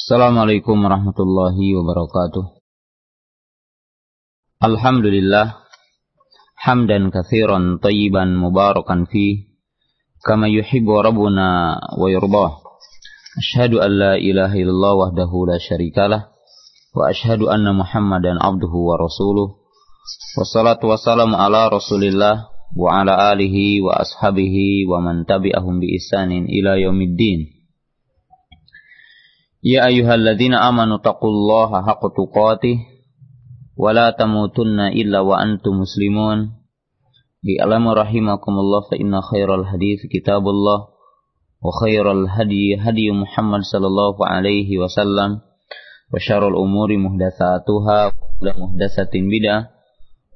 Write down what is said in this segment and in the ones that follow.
Assalamualaikum warahmatullahi wabarakatuh. Alhamdulillah hamdan katsiran tayyiban mubarakan fi kama yuhibbu rabbuna wa yardah. Ashhadu an la ilaha illallah wahdahu la syarikalah wa ashhadu anna Muhammadan abduhu wa rasuluh. Wassalatu wassalamu ala Rasulillah wa ala alihi wa ashabihi wa man tabi'ahum bi ihsanin ila yaumiddin. يا أيها الذين آمنوا اتقوا الله حق تقاته ولا تموتن إلا وأنتم مسلمون. اعلموا رحمكم الله فإن خير الحديث كتاب الله وخير الهدي هدي محمد صلى الله عليه وسلم وشر الأمور محدثاتها وكل محدثة بدعة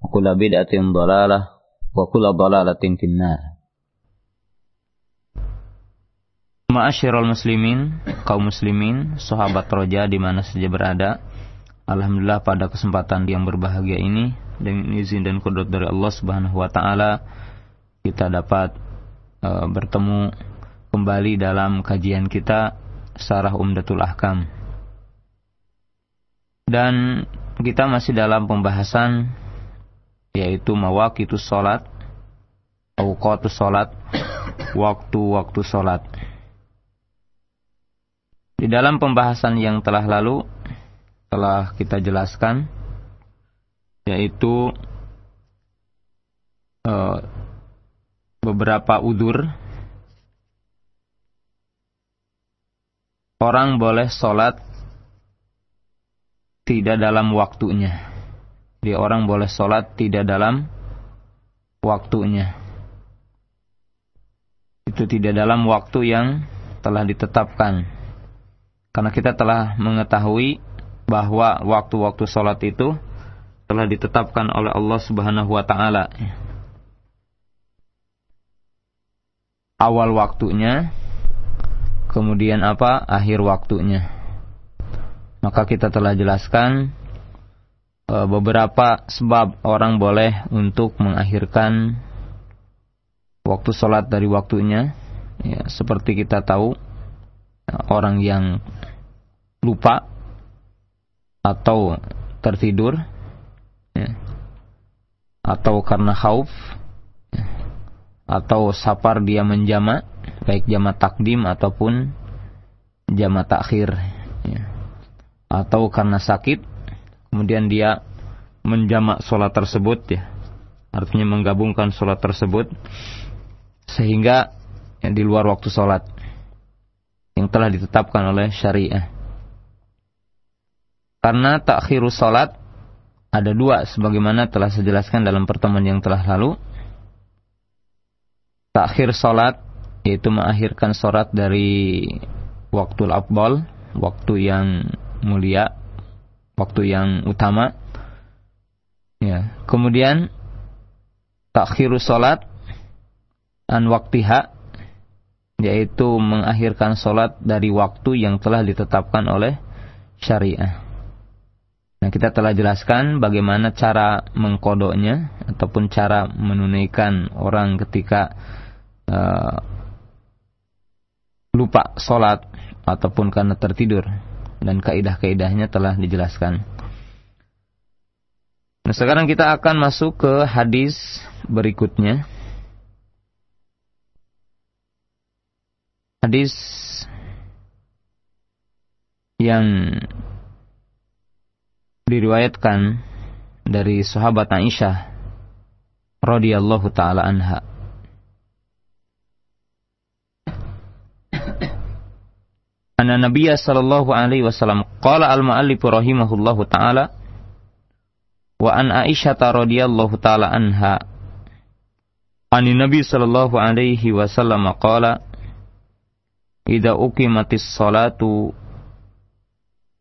وكل بدعة ضلالة وكل ضلالة في النار. Ma'asyiral muslimin, kaum muslimin, sahabat roja di mana saja berada. Alhamdulillah pada kesempatan yang berbahagia ini dengan izin dan kudrat dari Allah Subhanahu wa taala kita dapat e, bertemu kembali dalam kajian kita Sarah Umdatul Ahkam. Dan kita masih dalam pembahasan yaitu mawaqitus salat, awqatus salat, waktu-waktu salat. Di dalam pembahasan yang telah lalu telah kita jelaskan yaitu uh, beberapa udur orang boleh sholat tidak dalam waktunya. Di orang boleh sholat tidak dalam waktunya. Itu tidak dalam waktu yang telah ditetapkan. Karena kita telah mengetahui bahwa waktu-waktu sholat itu telah ditetapkan oleh Allah Subhanahu wa taala. Awal waktunya, kemudian apa? Akhir waktunya. Maka kita telah jelaskan e, beberapa sebab orang boleh untuk mengakhirkan waktu sholat dari waktunya. Ya, seperti kita tahu, orang yang lupa atau tertidur ya, atau karena khauf ya, atau sapar dia menjama baik jama takdim ataupun jama takhir ya, atau karena sakit kemudian dia menjama sholat tersebut ya. Artinya menggabungkan sholat tersebut sehingga ya, di luar waktu sholat yang telah ditetapkan oleh syariah karena takhiru salat ada dua sebagaimana telah saya jelaskan dalam pertemuan yang telah lalu. Takhir salat yaitu mengakhirkan salat dari waktu afdal, waktu yang mulia, waktu yang utama. Ya, kemudian takhiru salat an waktiha yaitu mengakhirkan salat dari waktu yang telah ditetapkan oleh syariah. Nah, kita telah jelaskan bagaimana cara mengkodoknya ataupun cara menunaikan orang ketika uh, lupa sholat ataupun karena tertidur dan kaidah-kaidahnya telah dijelaskan. Nah, sekarang kita akan masuk ke hadis berikutnya. Hadis yang diriwayatkan dari sahabat Aisyah radhiyallahu taala anha. Anna Nabiya sallallahu alaihi wasallam qala al-muallif rahimahullahu taala wa an Aisyah radhiyallahu taala anha Ani Nabi sallallahu alaihi wasallam qala Idza uqimatis salatu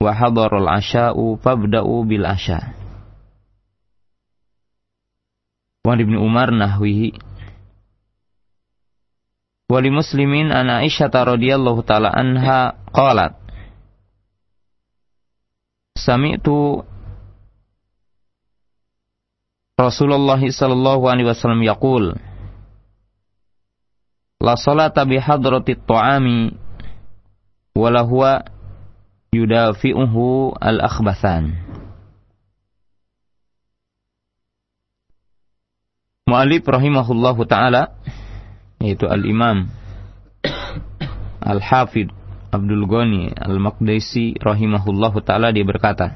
wa hadarul asya'u fabda'u bil asya. Wa Ibnu Umar nahwihi Wali muslimin an Aisyah radhiyallahu taala anha qalat Sami'tu Rasulullah sallallahu alaihi wasallam yaqul La salata bi hadratit ta'ami wala huwa yudafi'uhu al-akhbathan. Mu'alib rahimahullahu ta'ala yaitu al-imam al-hafid Abdul Ghani al-Maqdisi rahimahullahu ta'ala dia berkata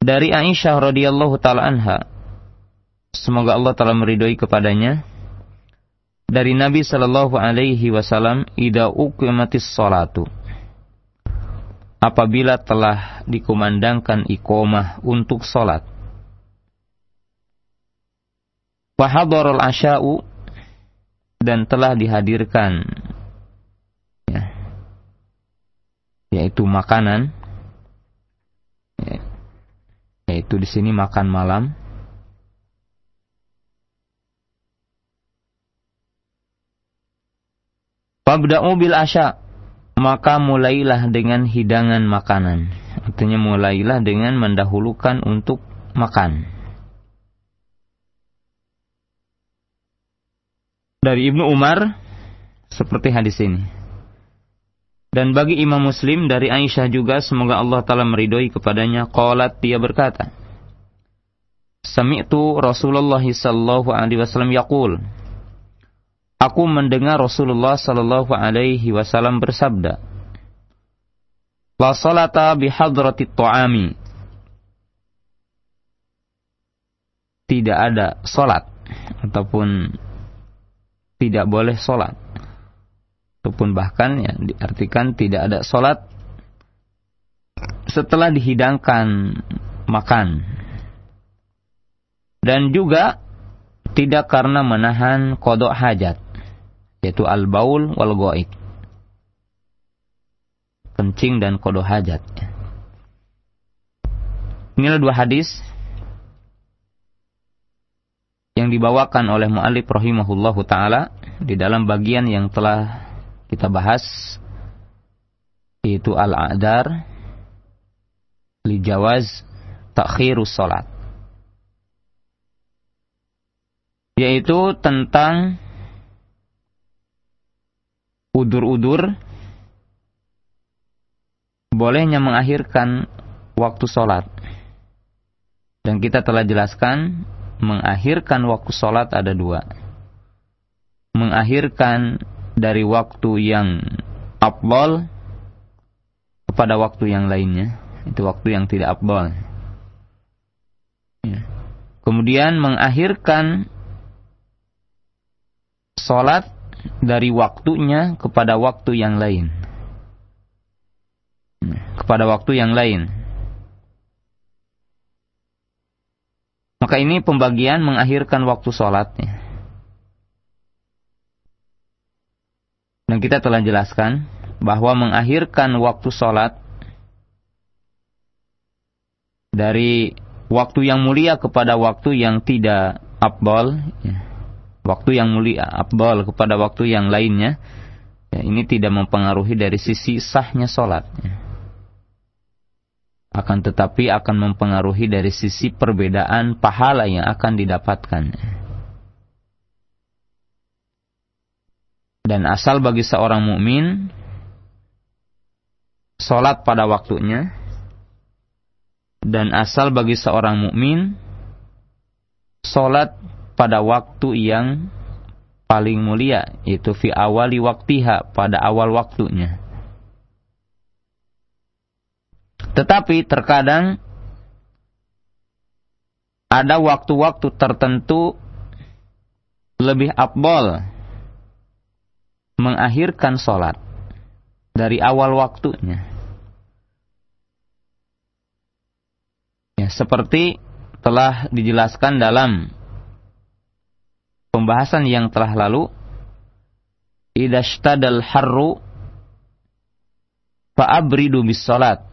dari Aisyah radhiyallahu ta'ala anha semoga Allah telah meridhoi kepadanya dari Nabi sallallahu alaihi wasallam ida uqimatis salatu apabila telah dikumandangkan iqamah untuk salat. Wahadharul asya'u dan telah dihadirkan ya, yaitu makanan ya, yaitu di sini makan malam. Fabda'u bil asya maka mulailah dengan hidangan makanan artinya mulailah dengan mendahulukan untuk makan dari Ibnu Umar seperti hadis ini. Dan bagi Imam Muslim dari Aisyah juga semoga Allah taala meridhoi kepadanya qalat dia berkata Sami'tu Rasulullah sallallahu alaihi wasallam yaqul Aku mendengar Rasulullah sallallahu alaihi wasallam bersabda La salata bihadrati ta'ami Tidak ada salat ataupun tidak boleh sholat. Ataupun bahkan ya diartikan tidak ada sholat setelah dihidangkan makan. Dan juga tidak karena menahan kodok hajat. Yaitu al-baul wal goik. Kencing dan kodok hajat. Inilah dua hadis yang dibawakan oleh mu'alif rahimahullahu taala di dalam bagian yang telah kita bahas yaitu al-a'dar li jawaz takhirus salat yaitu tentang udur-udur bolehnya mengakhirkan waktu sholat. Dan kita telah jelaskan mengakhirkan waktu sholat ada dua. Mengakhirkan dari waktu yang abdol kepada waktu yang lainnya. Itu waktu yang tidak abdol. Ya. Kemudian mengakhirkan sholat dari waktunya kepada waktu yang lain. Kepada waktu yang lain. Maka ini pembagian mengakhirkan waktu sholatnya. Dan kita telah jelaskan bahwa mengakhirkan waktu sholat dari waktu yang mulia kepada waktu yang tidak abdol, ya. Waktu yang mulia abdol kepada waktu yang lainnya, ya, ini tidak mempengaruhi dari sisi sahnya sholat. Akan tetapi akan mempengaruhi dari sisi perbedaan pahala yang akan didapatkan. Dan asal bagi seorang mukmin salat pada waktunya dan asal bagi seorang mukmin salat pada waktu yang paling mulia yaitu fi awali waktiha pada awal waktunya. Tetapi terkadang ada waktu-waktu tertentu lebih abdol mengakhirkan sholat dari awal waktunya. Ya, seperti telah dijelaskan dalam pembahasan yang telah lalu, idashtadal harru fa'abridu bis salat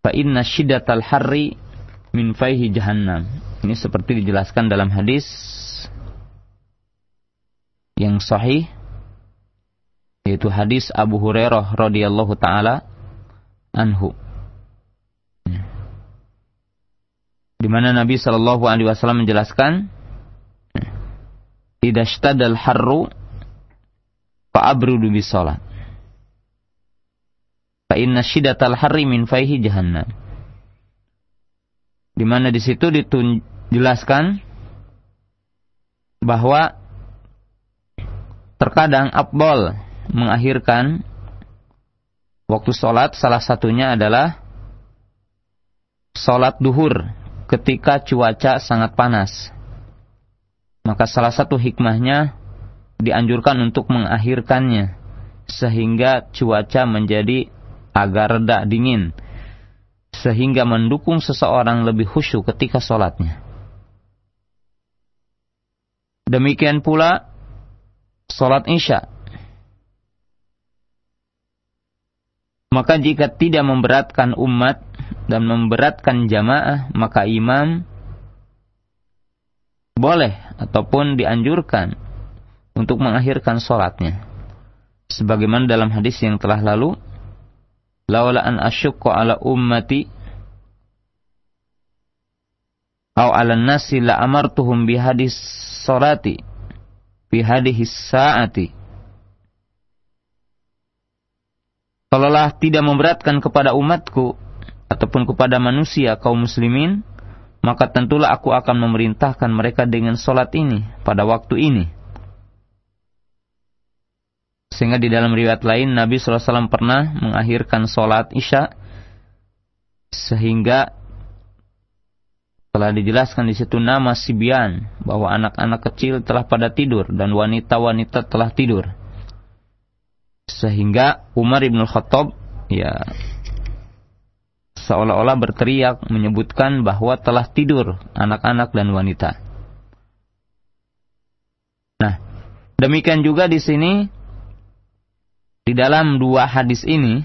fa inna syiddatal harri min faihi jahannam. Ini seperti dijelaskan dalam hadis yang sahih yaitu hadis Abu Hurairah radhiyallahu taala anhu. Di mana Nabi sallallahu alaihi wasallam menjelaskan idza ishtadal harru fa abrudu bis salat. Fa inna syiddatal harri min faihi jahannam. Di mana di situ dijelaskan bahwa terkadang abdol mengakhirkan waktu sholat salah satunya adalah sholat duhur ketika cuaca sangat panas. Maka salah satu hikmahnya dianjurkan untuk mengakhirkannya sehingga cuaca menjadi agak reda dingin sehingga mendukung seseorang lebih khusyuk ketika sholatnya. Demikian pula sholat isya. Maka jika tidak memberatkan umat dan memberatkan jamaah, maka imam boleh ataupun dianjurkan untuk mengakhirkan sholatnya. Sebagaimana dalam hadis yang telah lalu, laula an asyukku ala ummati au ala nasi la amartuhum bi hadis salati bi hadis saati Kalaulah tidak memberatkan kepada umatku ataupun kepada manusia kaum muslimin, maka tentulah aku akan memerintahkan mereka dengan solat ini pada waktu ini. Sehingga di dalam riwayat lain Nabi SAW pernah mengakhirkan sholat isya sehingga telah dijelaskan di situ nama Sibian bahwa anak-anak kecil telah pada tidur dan wanita-wanita telah tidur. Sehingga Umar ibn Khattab ya seolah-olah berteriak menyebutkan bahwa telah tidur anak-anak dan wanita. Nah, demikian juga di sini di dalam dua hadis ini,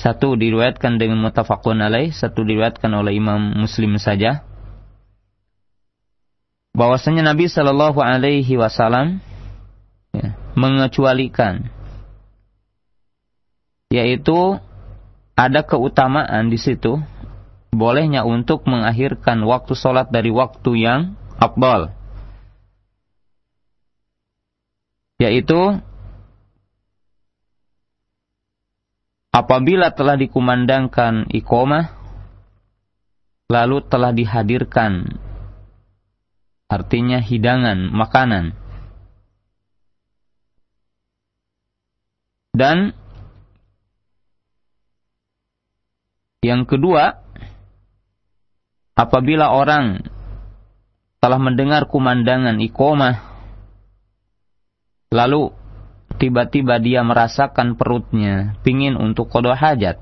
satu diriwayatkan dengan mutafakun alaih, satu diriwayatkan oleh Imam Muslim saja. Bahwasanya Nabi Shallallahu Alaihi Wasallam ya, mengecualikan, yaitu ada keutamaan di situ, bolehnya untuk mengakhirkan waktu sholat dari waktu yang abdal, yaitu apabila telah dikumandangkan ikomah, lalu telah dihadirkan, artinya hidangan, makanan. Dan yang kedua, apabila orang telah mendengar kumandangan ikomah, lalu tiba-tiba dia merasakan perutnya, pingin untuk kodoh hajat,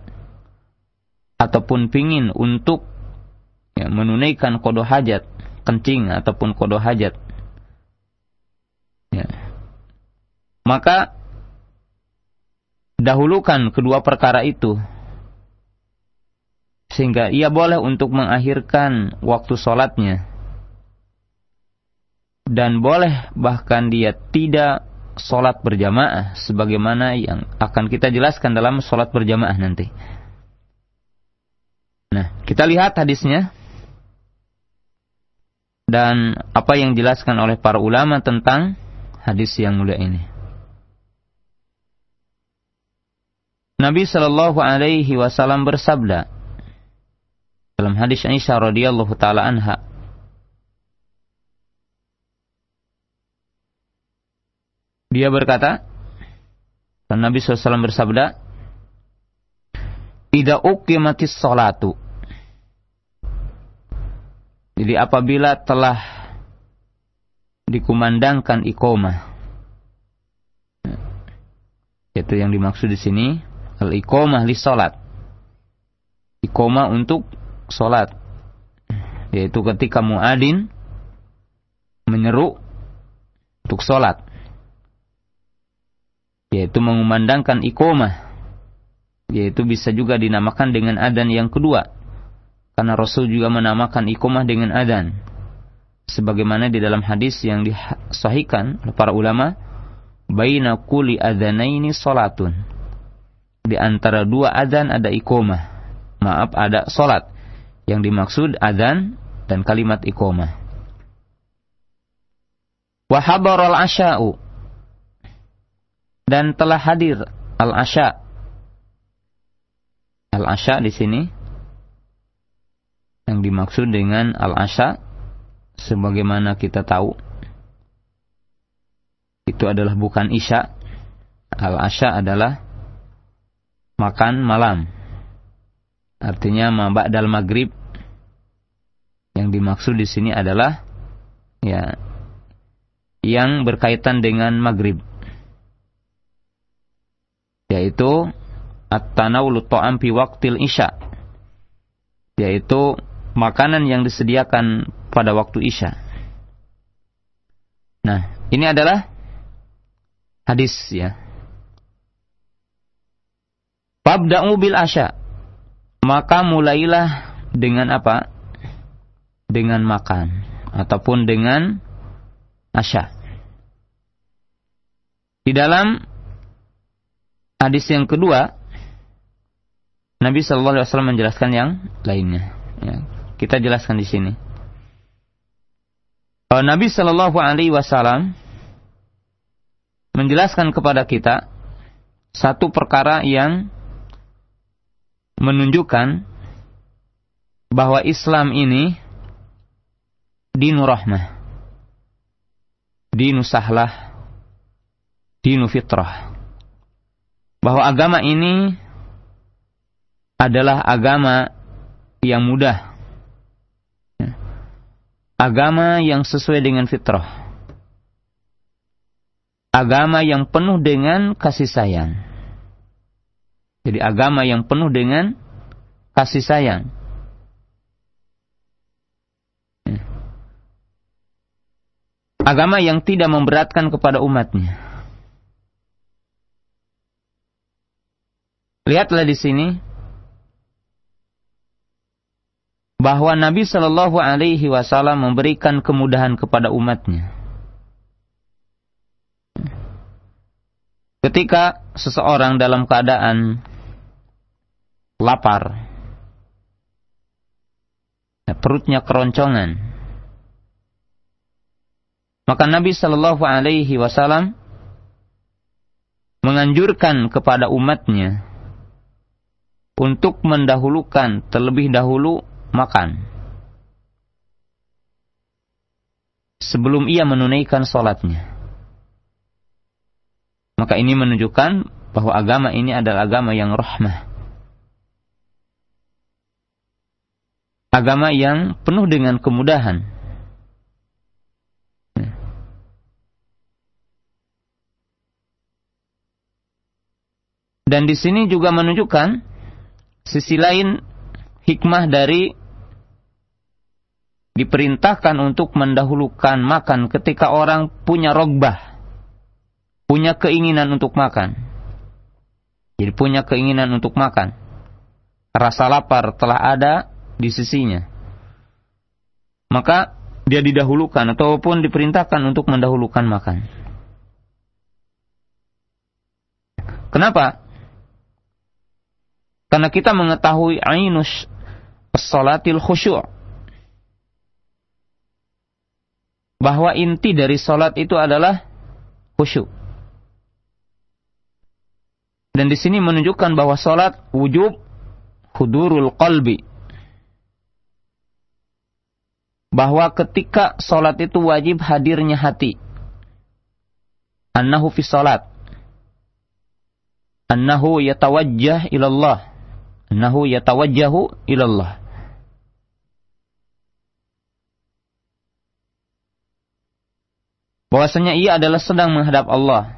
ataupun pingin untuk ya, menunaikan kodoh hajat, kencing ataupun kodoh hajat. Ya. Maka dahulukan kedua perkara itu sehingga ia boleh untuk mengakhirkan waktu sholatnya dan boleh bahkan dia tidak sholat berjamaah sebagaimana yang akan kita jelaskan dalam sholat berjamaah nanti. Nah, kita lihat hadisnya dan apa yang dijelaskan oleh para ulama tentang hadis yang mulia ini. Nabi Shallallahu Alaihi Wasallam bersabda dalam hadis Aisyah radhiyallahu taala anha, Dia berkata, dan Nabi SAW bersabda, Tidak uqimatis salatu. Jadi apabila telah dikumandangkan iqomah, itu yang dimaksud di sini al iqomah li salat. Iqomah untuk salat. Yaitu ketika muadin menyeru untuk salat yaitu mengumandangkan ikomah yaitu bisa juga dinamakan dengan adan yang kedua. Karena Rasul juga menamakan ikomah dengan adan sebagaimana di dalam hadis yang disahihkan oleh para ulama baina kuli adanaini salatun di antara dua adan ada ikomah maaf ada salat yang dimaksud adan dan kalimat ikomah wa al asya'u dan telah hadir al-asya Al-asya di sini yang dimaksud dengan al-asya sebagaimana kita tahu itu adalah bukan isya. Al-asya adalah makan malam. Artinya mabak dal maghrib. Yang dimaksud di sini adalah ya yang berkaitan dengan maghrib. Yaitu at-tanawulu ta'am fi waqtil isya. Yaitu makanan yang disediakan pada waktu isya. Nah, ini adalah hadis ya. Fabda'u bil asya. Maka mulailah dengan apa? Dengan makan ataupun dengan asya. Di dalam hadis yang kedua, Nabi Shallallahu Alaihi Wasallam menjelaskan yang lainnya. Ya, kita jelaskan di sini. Nabi Shallallahu Alaihi Wasallam menjelaskan kepada kita satu perkara yang menunjukkan bahwa Islam ini dinu rahmah, dinu sahlah, dinu fitrah. Bahwa agama ini adalah agama yang mudah. Agama yang sesuai dengan fitrah. Agama yang penuh dengan kasih sayang jadi agama yang penuh dengan kasih sayang. Agama yang tidak memberatkan kepada umatnya. Lihatlah di sini bahwa Nabi Shallallahu Alaihi Wasallam memberikan kemudahan kepada umatnya. Ketika seseorang dalam keadaan lapar, ya, perutnya keroncongan. Maka Nabi Shallallahu Alaihi Wasallam menganjurkan kepada umatnya untuk mendahulukan terlebih dahulu makan sebelum ia menunaikan sholatnya. Maka ini menunjukkan bahwa agama ini adalah agama yang rahmah. agama yang penuh dengan kemudahan. Dan di sini juga menunjukkan sisi lain hikmah dari diperintahkan untuk mendahulukan makan ketika orang punya rogbah, punya keinginan untuk makan. Jadi punya keinginan untuk makan. Rasa lapar telah ada, di sisinya. Maka dia didahulukan ataupun diperintahkan untuk mendahulukan makan. Kenapa? Karena kita mengetahui ainus salatil khusyuk. Bahwa inti dari salat itu adalah khusyuk. Dan di sini menunjukkan bahwa salat wujub hudurul qalbi bahwa ketika sholat itu wajib hadirnya hati. Annahu fi sholat. Annahu yatawajjah ilallah. Annahu yatawajjahu ilallah. Bahwasanya ia adalah sedang menghadap Allah.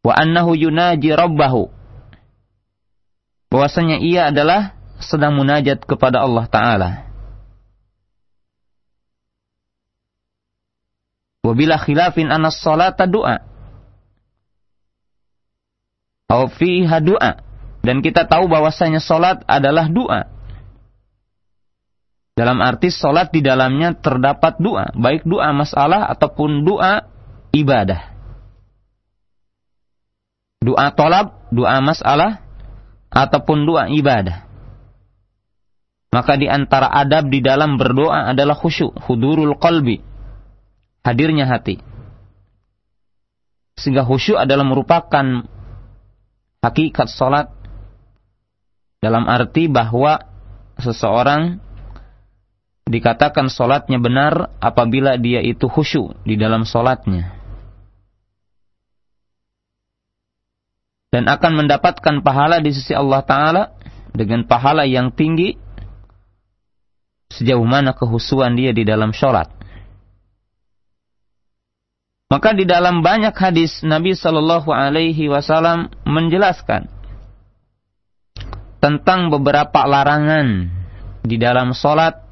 Wa annahu yunaji rabbahu. Bahwasanya ia adalah sedang munajat kepada Allah Ta'ala. Wabila khilafin anas salata doa. Au fiha doa. Dan kita tahu bahwasanya salat adalah doa. Dalam arti salat di dalamnya terdapat doa, baik doa masalah ataupun doa ibadah. Doa tolab, doa masalah ataupun doa ibadah. Maka di antara adab di dalam berdoa adalah khusyuk, hudurul qalbi, hadirnya hati. Sehingga khusyuk adalah merupakan hakikat salat, Dalam arti bahwa seseorang dikatakan solatnya benar apabila dia itu khusyuk di dalam solatnya. Dan akan mendapatkan pahala di sisi Allah Ta'ala dengan pahala yang tinggi sejauh mana kehusuan dia di dalam sholat. Maka di dalam banyak hadis Nabi Shallallahu Alaihi Wasallam menjelaskan tentang beberapa larangan di dalam sholat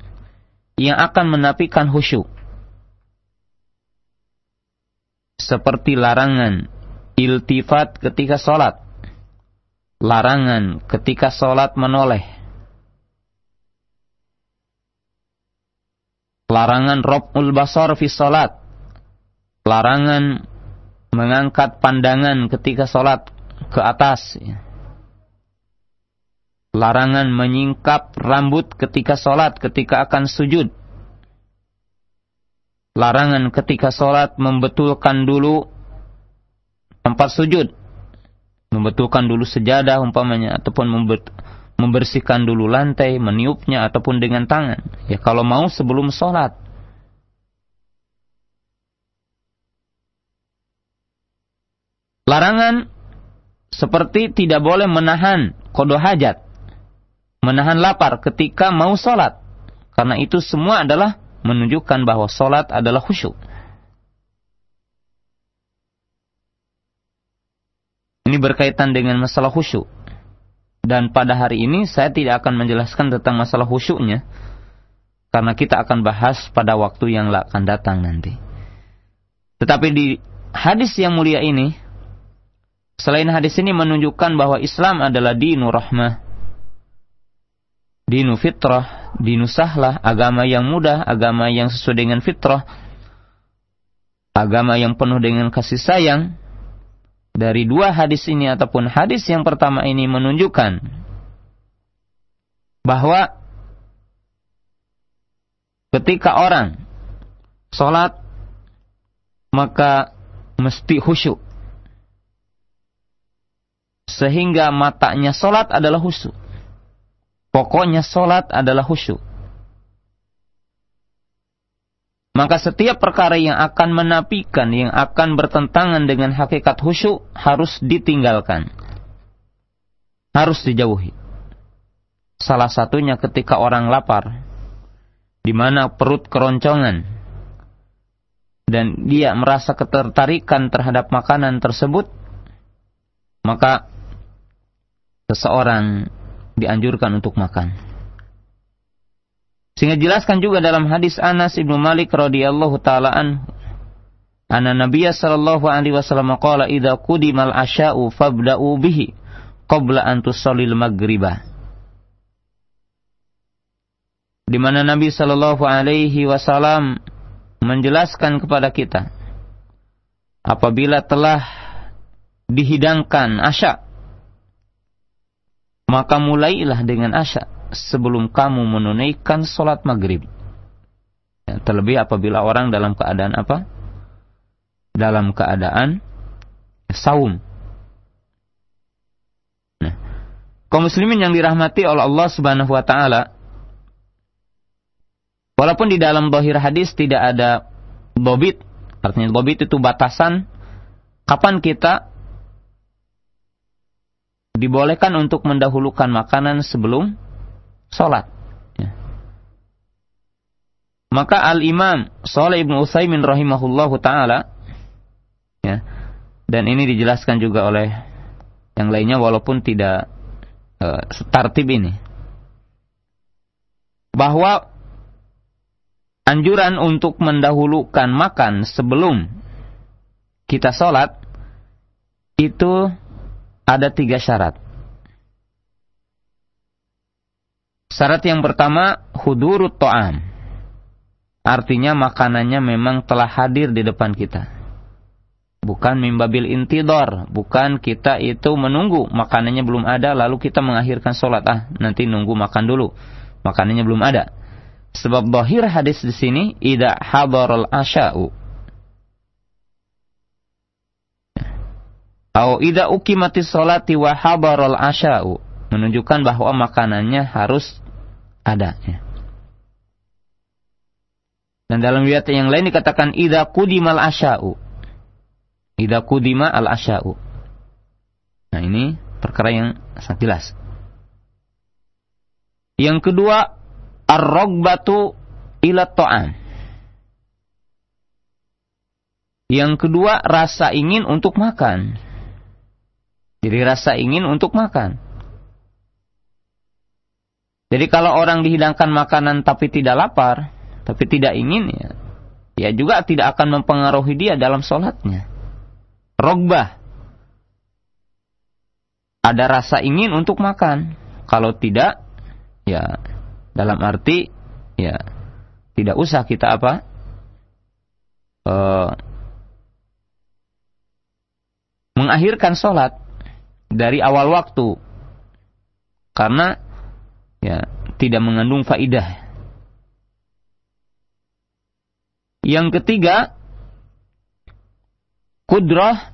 yang akan menafikan khusyuk. Seperti larangan iltifat ketika sholat. Larangan ketika sholat menoleh. Larangan rob'ul basar fi sholat. Larangan mengangkat pandangan ketika sholat ke atas. Larangan menyingkap rambut ketika sholat, ketika akan sujud. Larangan ketika sholat membetulkan dulu tempat sujud. Membetulkan dulu sejadah umpamanya, ataupun membersihkan dulu lantai, meniupnya, ataupun dengan tangan. Ya kalau mau sebelum sholat. Larangan seperti tidak boleh menahan kodoh hajat menahan lapar ketika mau sholat. Karena itu semua adalah menunjukkan bahwa sholat adalah khusyuk. Ini berkaitan dengan masalah khusyuk. Dan pada hari ini saya tidak akan menjelaskan tentang masalah khusyuknya. Karena kita akan bahas pada waktu yang akan datang nanti. Tetapi di hadis yang mulia ini, selain hadis ini menunjukkan bahwa Islam adalah dinur rahmah, dinu fitrah, dinu sahlah, agama yang mudah, agama yang sesuai dengan fitrah, agama yang penuh dengan kasih sayang. Dari dua hadis ini ataupun hadis yang pertama ini menunjukkan bahwa ketika orang sholat maka mesti khusyuk. Sehingga matanya sholat adalah khusyuk. Pokoknya solat adalah khusyuk. Maka setiap perkara yang akan menapikan, yang akan bertentangan dengan hakikat khusyuk harus ditinggalkan. Harus dijauhi. Salah satunya ketika orang lapar, di mana perut keroncongan, dan dia merasa ketertarikan terhadap makanan tersebut, maka seseorang dianjurkan untuk makan. Sehingga jelaskan juga dalam hadis Anas ibnu Malik radhiyallahu taala anhu Anna Nabiya sallallahu alaihi wasallam qala idza qudimal asya'u fabda'u bihi qabla an tusallil maghriba. Di mana Nabi sallallahu alaihi wasallam menjelaskan kepada kita apabila telah dihidangkan asya maka mulailah dengan asya sebelum kamu menunaikan sholat maghrib. Ya, terlebih apabila orang dalam keadaan apa? Dalam keadaan saum. Nah, kaum muslimin yang dirahmati oleh Allah Subhanahu wa taala, walaupun di dalam bahir hadis tidak ada bobit, artinya bobit itu batasan kapan kita dibolehkan untuk mendahulukan makanan sebelum sholat. Ya. Maka Al-Imam Saleh Ibn Utsaimin rahimahullahu taala ya, dan ini dijelaskan juga oleh yang lainnya walaupun tidak uh, tartib ini bahwa anjuran untuk mendahulukan makan sebelum kita sholat itu ada tiga syarat. Syarat yang pertama, hudurut to'am. Artinya makanannya memang telah hadir di depan kita. Bukan mimbabil intidor. Bukan kita itu menunggu makanannya belum ada lalu kita mengakhirkan sholat. Ah, nanti nunggu makan dulu. Makanannya belum ada. Sebab bahir hadis di sini, Ida hadarul asya'u Au idza uqimati sholati wa hadarul asya'u. menunjukkan bahwa makanannya harus ada. Ya. Dan dalam riwayat yang lain dikatakan idza kudimal asya'u. Idza kudima al asya'u. Nah, ini perkara yang sangat jelas. Yang kedua, ar-ragbatu ila ta'am. Yang kedua, rasa ingin untuk makan. Jadi rasa ingin untuk makan. Jadi kalau orang dihidangkan makanan tapi tidak lapar, tapi tidak ingin ya, ya juga tidak akan mempengaruhi dia dalam sholatnya. Rogbah. Ada rasa ingin untuk makan. Kalau tidak, ya dalam arti ya tidak usah kita apa uh, mengakhirkan sholat dari awal waktu karena ya tidak mengandung faidah. Yang ketiga, kudrah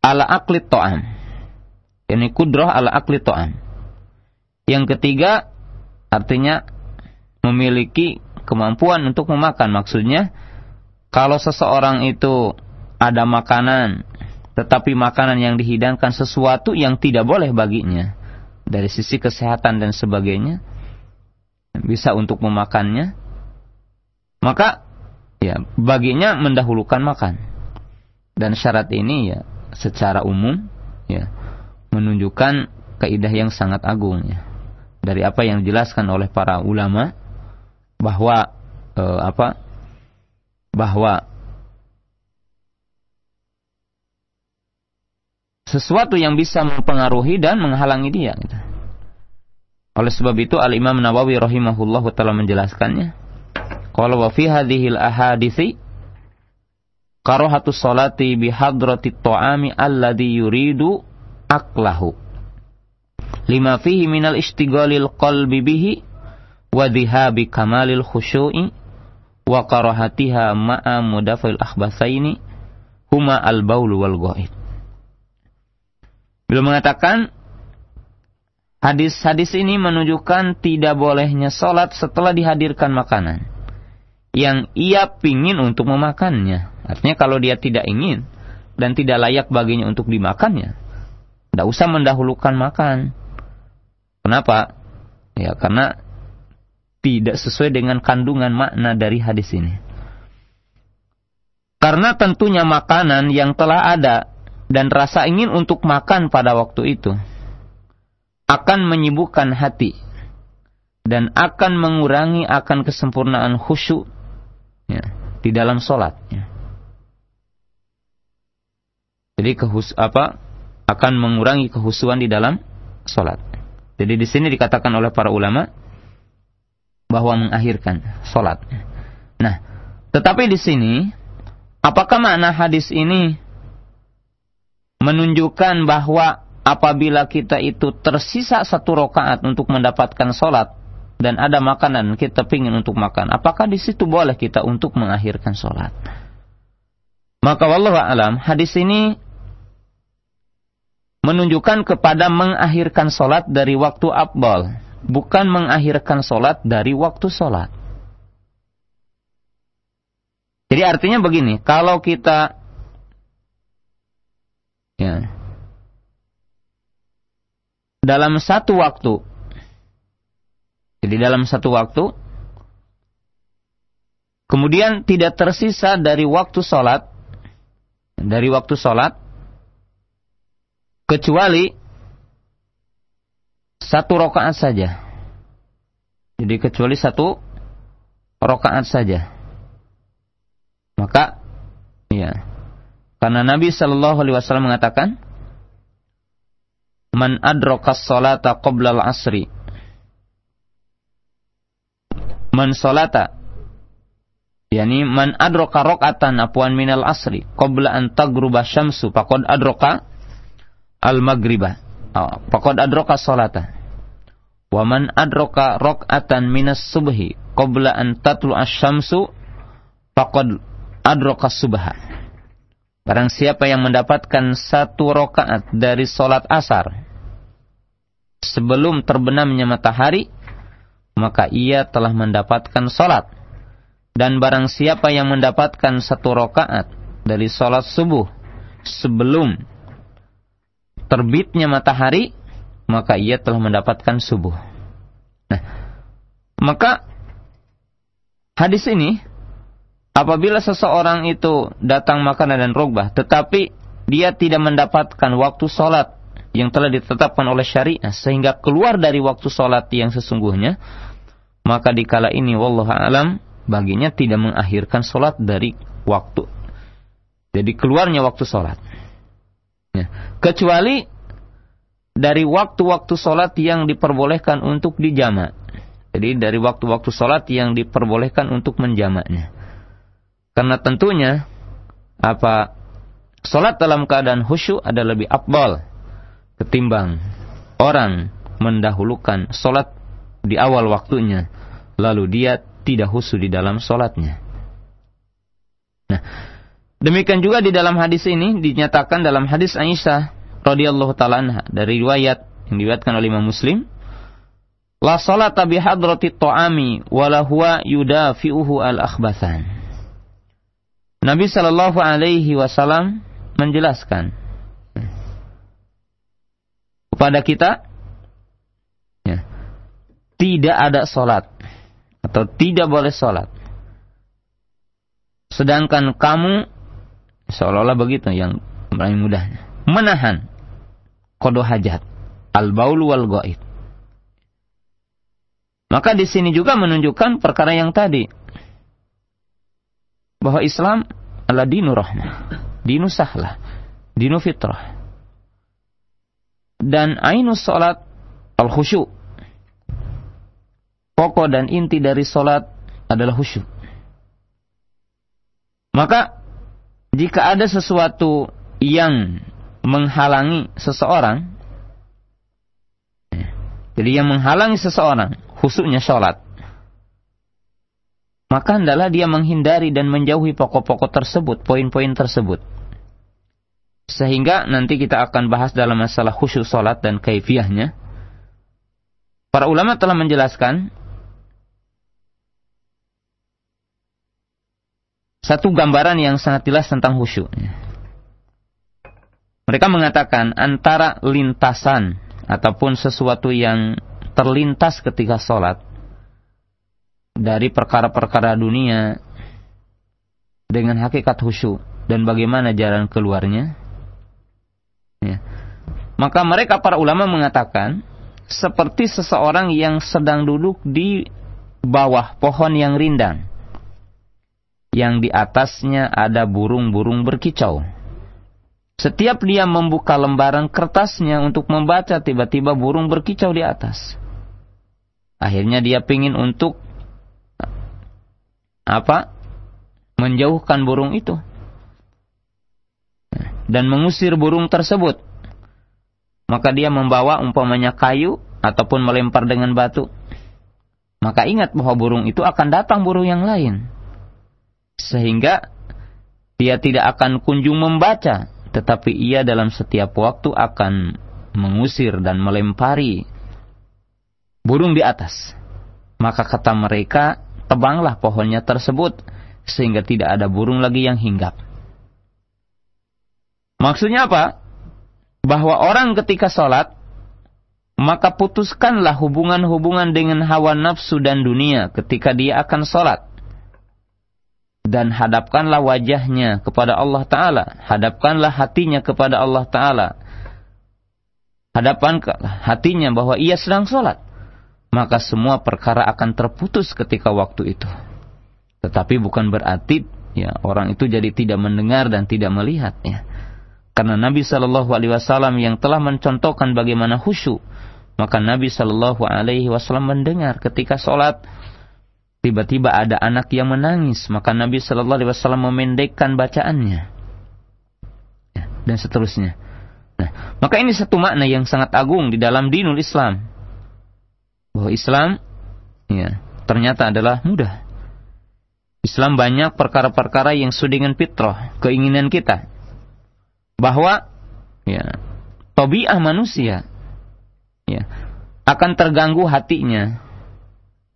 ala akli to'am. Ini kudrah ala akli to'am. Yang ketiga, artinya memiliki kemampuan untuk memakan. Maksudnya, kalau seseorang itu ada makanan, tetapi makanan yang dihidangkan sesuatu yang tidak boleh baginya. Dari sisi kesehatan dan sebagainya. Bisa untuk memakannya. Maka ya baginya mendahulukan makan. Dan syarat ini ya secara umum ya menunjukkan kaidah yang sangat agung ya. Dari apa yang dijelaskan oleh para ulama bahwa eh, apa? Bahwa sesuatu yang bisa mempengaruhi dan menghalangi dia. Gitu. Oleh sebab itu Al Imam Nawawi rahimahullah telah menjelaskannya. Kalau wa fi hadhil ahadithi karahatu salati bi hadrati ta'ami alladhi yuridu aklahu. Lima fihi minal istigalil qalbi bihi wa dhihabi kamalil khusyu'i wa karahatiha ma'a mudafil akhbasaini huma al-baul wal ghaib. Beliau mengatakan hadis-hadis ini menunjukkan tidak bolehnya sholat setelah dihadirkan makanan. Yang ia pingin untuk memakannya. Artinya kalau dia tidak ingin dan tidak layak baginya untuk dimakannya. Tidak usah mendahulukan makan. Kenapa? Ya karena tidak sesuai dengan kandungan makna dari hadis ini. Karena tentunya makanan yang telah ada dan rasa ingin untuk makan pada waktu itu akan menyibukkan hati dan akan mengurangi akan kesempurnaan khusyuk ya, di dalam sholat. Ya. Jadi kehus apa akan mengurangi kehusuan di dalam sholat. Jadi di sini dikatakan oleh para ulama bahwa mengakhirkan sholat. Nah, tetapi di sini apakah makna hadis ini menunjukkan bahwa apabila kita itu tersisa satu rokaat untuk mendapatkan sholat dan ada makanan kita ingin untuk makan, apakah di situ boleh kita untuk mengakhirkan sholat? Maka wallahu alam hadis ini menunjukkan kepada mengakhirkan sholat dari waktu abdal, bukan mengakhirkan sholat dari waktu sholat. Jadi artinya begini, kalau kita Ya. Dalam satu waktu. Jadi dalam satu waktu. Kemudian tidak tersisa dari waktu sholat. Dari waktu sholat. Kecuali satu rokaat saja. Jadi kecuali satu rokaat saja. Maka, ya, karena Nabi Shallallahu Alaihi Wasallam mengatakan, "Man adrokas salata al-asri." Man salata yakni man adroka rokatan apuan minal asri qabla an tagruba syamsu faqad adroka al maghriba oh, faqad adroka salata wa man adroka rokatan minas subhi qabla an tatlu asyamsu faqad adroka subha Barang siapa yang mendapatkan satu rokaat dari solat asar sebelum terbenamnya matahari, maka ia telah mendapatkan solat. Dan barang siapa yang mendapatkan satu rakaat dari solat subuh sebelum terbitnya matahari, maka ia telah mendapatkan subuh. Nah, maka hadis ini apabila seseorang itu datang makan dan rogbah, tetapi dia tidak mendapatkan waktu sholat yang telah ditetapkan oleh syariah sehingga keluar dari waktu sholat yang sesungguhnya, maka dikala ini wallahu alam baginya tidak mengakhirkan sholat dari waktu. Jadi keluarnya waktu sholat. Ya. Kecuali dari waktu-waktu sholat yang diperbolehkan untuk dijamak. Jadi dari waktu-waktu sholat yang diperbolehkan untuk menjamaknya. Karena tentunya apa sholat dalam keadaan khusyuk ada lebih abdal ketimbang orang mendahulukan sholat di awal waktunya lalu dia tidak khusyuk di dalam sholatnya. Nah, demikian juga di dalam hadis ini dinyatakan dalam hadis Aisyah radhiyallahu taala dari riwayat yang diriwayatkan oleh Imam Muslim La salata bihadrati ta'ami wala huwa yudafi'uhu al-akhbathan. Nabi Shallallahu Alaihi Wasallam menjelaskan kepada kita ya, tidak ada sholat atau tidak boleh sholat. Sedangkan kamu seolah-olah begitu yang paling mudahnya menahan kodo hajat al baul wal goit. Maka di sini juga menunjukkan perkara yang tadi bahwa Islam adalah dinu rahmah, dinu sahlah, dinu fitrah. Dan ainu salat al khusyuk. Pokok dan inti dari salat adalah khusyuk. Maka jika ada sesuatu yang menghalangi seseorang, jadi yang menghalangi seseorang khusyuknya sholat, maka hendaklah dia menghindari dan menjauhi pokok-pokok tersebut, poin-poin tersebut. Sehingga nanti kita akan bahas dalam masalah khusyuk salat dan kaifiahnya. Para ulama telah menjelaskan satu gambaran yang sangat jelas tentang khusyuk. Mereka mengatakan antara lintasan ataupun sesuatu yang terlintas ketika sholat dari perkara-perkara dunia dengan hakikat khusyuk dan bagaimana jalan keluarnya. Ya. Maka mereka para ulama mengatakan seperti seseorang yang sedang duduk di bawah pohon yang rindang. Yang di atasnya ada burung-burung berkicau. Setiap dia membuka lembaran kertasnya untuk membaca, tiba-tiba burung berkicau di atas. Akhirnya dia ingin untuk apa? Menjauhkan burung itu dan mengusir burung tersebut. Maka dia membawa umpamanya kayu ataupun melempar dengan batu. Maka ingat bahwa burung itu akan datang burung yang lain. Sehingga dia tidak akan kunjung membaca, tetapi ia dalam setiap waktu akan mengusir dan melempari burung di atas. Maka kata mereka, tebanglah pohonnya tersebut sehingga tidak ada burung lagi yang hinggap. Maksudnya apa? Bahwa orang ketika sholat, maka putuskanlah hubungan-hubungan dengan hawa nafsu dan dunia ketika dia akan sholat. Dan hadapkanlah wajahnya kepada Allah Ta'ala. Hadapkanlah hatinya kepada Allah Ta'ala. Hadapan hatinya bahwa ia sedang sholat maka semua perkara akan terputus ketika waktu itu. Tetapi bukan berarti ya orang itu jadi tidak mendengar dan tidak melihat ya. Karena Nabi Shallallahu Alaihi Wasallam yang telah mencontohkan bagaimana khusyuk, maka Nabi Shallallahu Alaihi Wasallam mendengar ketika sholat tiba-tiba ada anak yang menangis, maka Nabi Shallallahu Alaihi Wasallam memendekkan bacaannya ya, dan seterusnya. Nah, maka ini satu makna yang sangat agung di dalam dinul Islam bahwa Islam ya ternyata adalah mudah. Islam banyak perkara-perkara yang sesuai dengan fitrah, keinginan kita. Bahwa ya tabiah manusia ya akan terganggu hatinya.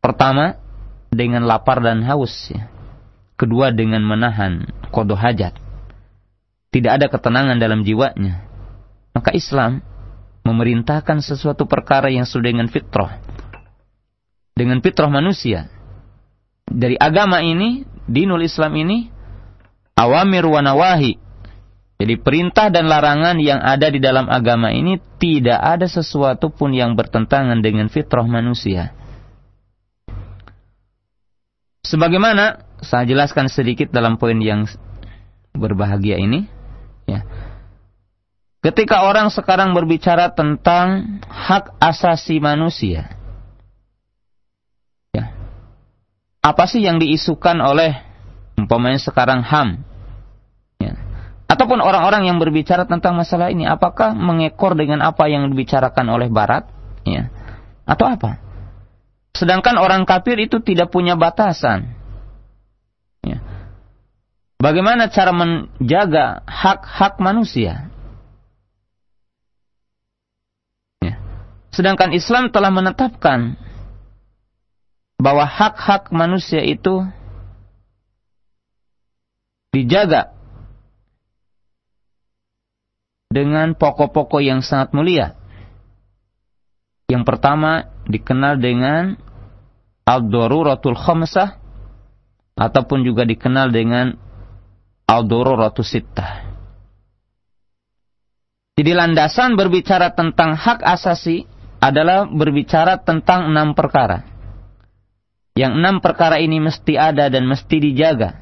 Pertama, dengan lapar dan haus. Ya. Kedua, dengan menahan kodoh hajat. Tidak ada ketenangan dalam jiwanya. Maka Islam memerintahkan sesuatu perkara yang sudah dengan fitrah. Dengan fitrah manusia. Dari agama ini, dinul Islam ini, awamir wa nawahi. Jadi perintah dan larangan yang ada di dalam agama ini tidak ada sesuatu pun yang bertentangan dengan fitrah manusia. Sebagaimana saya jelaskan sedikit dalam poin yang berbahagia ini, ya. Ketika orang sekarang berbicara tentang hak asasi manusia, ya. Apa sih yang diisukan oleh umpamanya sekarang HAM Ataupun orang-orang yang berbicara tentang masalah ini, apakah mengekor dengan apa yang dibicarakan oleh Barat? Ya. Atau apa? Sedangkan orang kafir itu tidak punya batasan. Ya. Bagaimana cara menjaga hak-hak manusia? Ya. Sedangkan Islam telah menetapkan bahwa hak-hak manusia itu dijaga dengan pokok-pokok yang sangat mulia. Yang pertama dikenal dengan al-daruratul khamsah ataupun juga dikenal dengan al-daruratul sittah. Jadi landasan berbicara tentang hak asasi adalah berbicara tentang enam perkara. Yang enam perkara ini mesti ada dan mesti dijaga.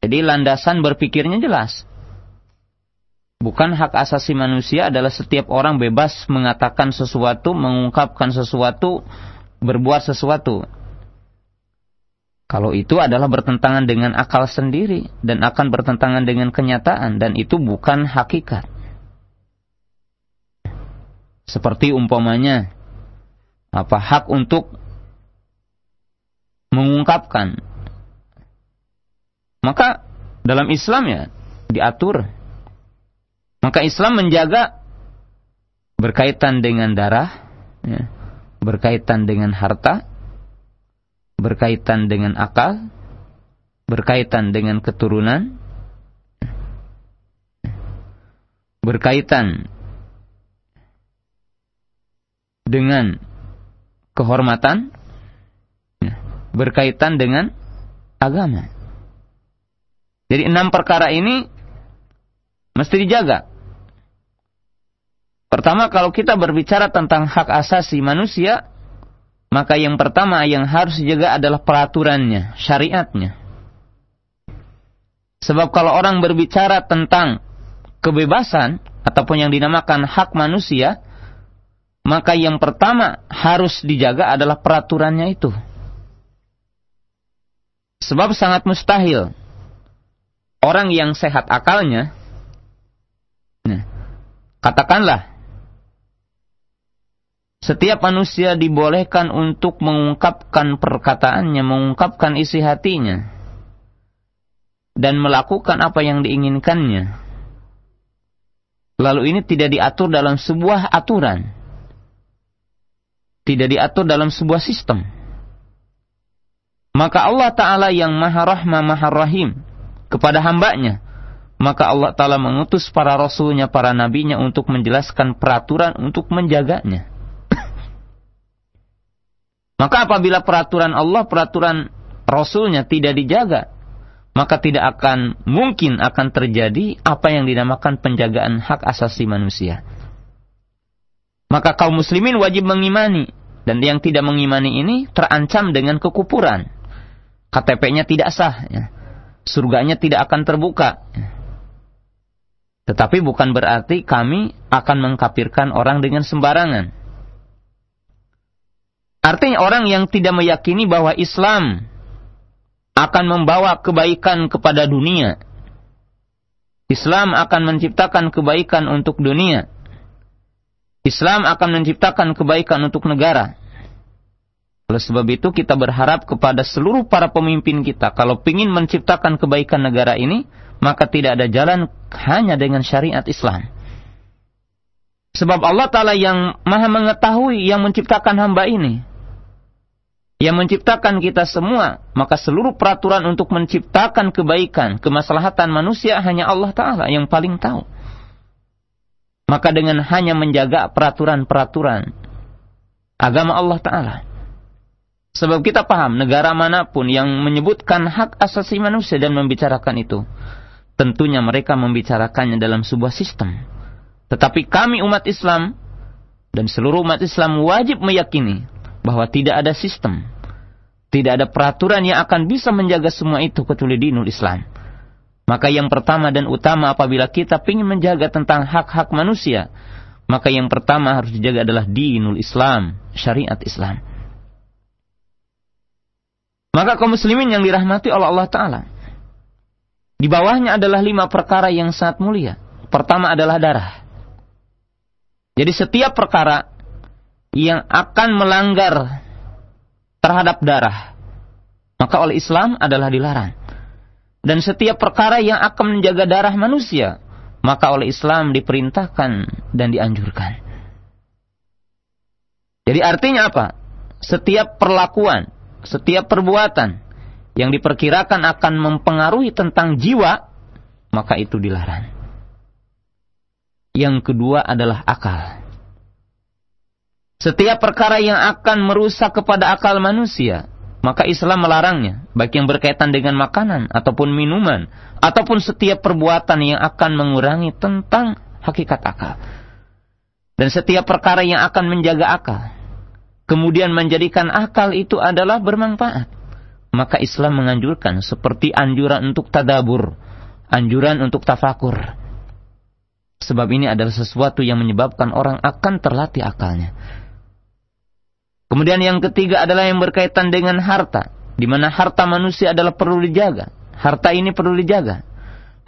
Jadi landasan berpikirnya jelas. Bukan hak asasi manusia adalah setiap orang bebas mengatakan sesuatu, mengungkapkan sesuatu, berbuat sesuatu. Kalau itu adalah bertentangan dengan akal sendiri dan akan bertentangan dengan kenyataan dan itu bukan hakikat. Seperti umpamanya apa hak untuk mengungkapkan. Maka dalam Islam ya diatur maka Islam menjaga berkaitan dengan darah, ya, berkaitan dengan harta, berkaitan dengan akal, berkaitan dengan keturunan, berkaitan dengan kehormatan, berkaitan dengan agama. Jadi enam perkara ini mesti dijaga. Pertama, kalau kita berbicara tentang hak asasi manusia, maka yang pertama yang harus dijaga adalah peraturannya, syariatnya. Sebab kalau orang berbicara tentang kebebasan ataupun yang dinamakan hak manusia, maka yang pertama harus dijaga adalah peraturannya itu. Sebab sangat mustahil orang yang sehat akalnya Nah, katakanlah setiap manusia dibolehkan untuk mengungkapkan perkataannya, mengungkapkan isi hatinya dan melakukan apa yang diinginkannya. Lalu ini tidak diatur dalam sebuah aturan. Tidak diatur dalam sebuah sistem. Maka Allah Ta'ala yang maha rahmah, maha rahim kepada hambanya maka Allah Ta'ala mengutus para rasulnya, para nabinya untuk menjelaskan peraturan untuk menjaganya. maka apabila peraturan Allah, peraturan rasulnya tidak dijaga, maka tidak akan mungkin akan terjadi apa yang dinamakan penjagaan hak asasi manusia. Maka kaum muslimin wajib mengimani dan yang tidak mengimani ini terancam dengan kekupuran. KTP-nya tidak sah, ya. surganya tidak akan terbuka. Ya tetapi bukan berarti kami akan mengkapirkan orang dengan sembarangan. Artinya orang yang tidak meyakini bahwa Islam akan membawa kebaikan kepada dunia. Islam akan menciptakan kebaikan untuk dunia. Islam akan menciptakan kebaikan untuk negara. Oleh sebab itu kita berharap kepada seluruh para pemimpin kita kalau ingin menciptakan kebaikan negara ini, maka tidak ada jalan hanya dengan syariat Islam. Sebab Allah Ta'ala yang maha mengetahui yang menciptakan hamba ini. Yang menciptakan kita semua. Maka seluruh peraturan untuk menciptakan kebaikan, kemaslahatan manusia hanya Allah Ta'ala yang paling tahu. Maka dengan hanya menjaga peraturan-peraturan agama Allah Ta'ala. Sebab kita paham negara mana pun yang menyebutkan hak asasi manusia dan membicarakan itu. Tentunya mereka membicarakannya dalam sebuah sistem tetapi kami umat Islam dan seluruh umat Islam wajib meyakini bahwa tidak ada sistem, tidak ada peraturan yang akan bisa menjaga semua itu kecuali dinul Islam. Maka yang pertama dan utama apabila kita ingin menjaga tentang hak-hak manusia, maka yang pertama harus dijaga adalah dinul Islam, syariat Islam. Maka kaum muslimin yang dirahmati oleh Allah Ta'ala. Di bawahnya adalah lima perkara yang sangat mulia. Pertama adalah darah. Jadi setiap perkara yang akan melanggar terhadap darah, maka oleh Islam adalah dilarang. Dan setiap perkara yang akan menjaga darah manusia, maka oleh Islam diperintahkan dan dianjurkan. Jadi artinya apa? Setiap perlakuan, setiap perbuatan yang diperkirakan akan mempengaruhi tentang jiwa, maka itu dilarang. Yang kedua adalah akal. Setiap perkara yang akan merusak kepada akal manusia, maka Islam melarangnya, baik yang berkaitan dengan makanan ataupun minuman, ataupun setiap perbuatan yang akan mengurangi tentang hakikat akal. Dan setiap perkara yang akan menjaga akal, kemudian menjadikan akal itu adalah bermanfaat, maka Islam menganjurkan seperti anjuran untuk tadabur, anjuran untuk tafakur, Sebab ini adalah sesuatu yang menyebabkan orang akan terlatih akalnya. Kemudian yang ketiga adalah yang berkaitan dengan harta. Di mana harta manusia adalah perlu dijaga. Harta ini perlu dijaga.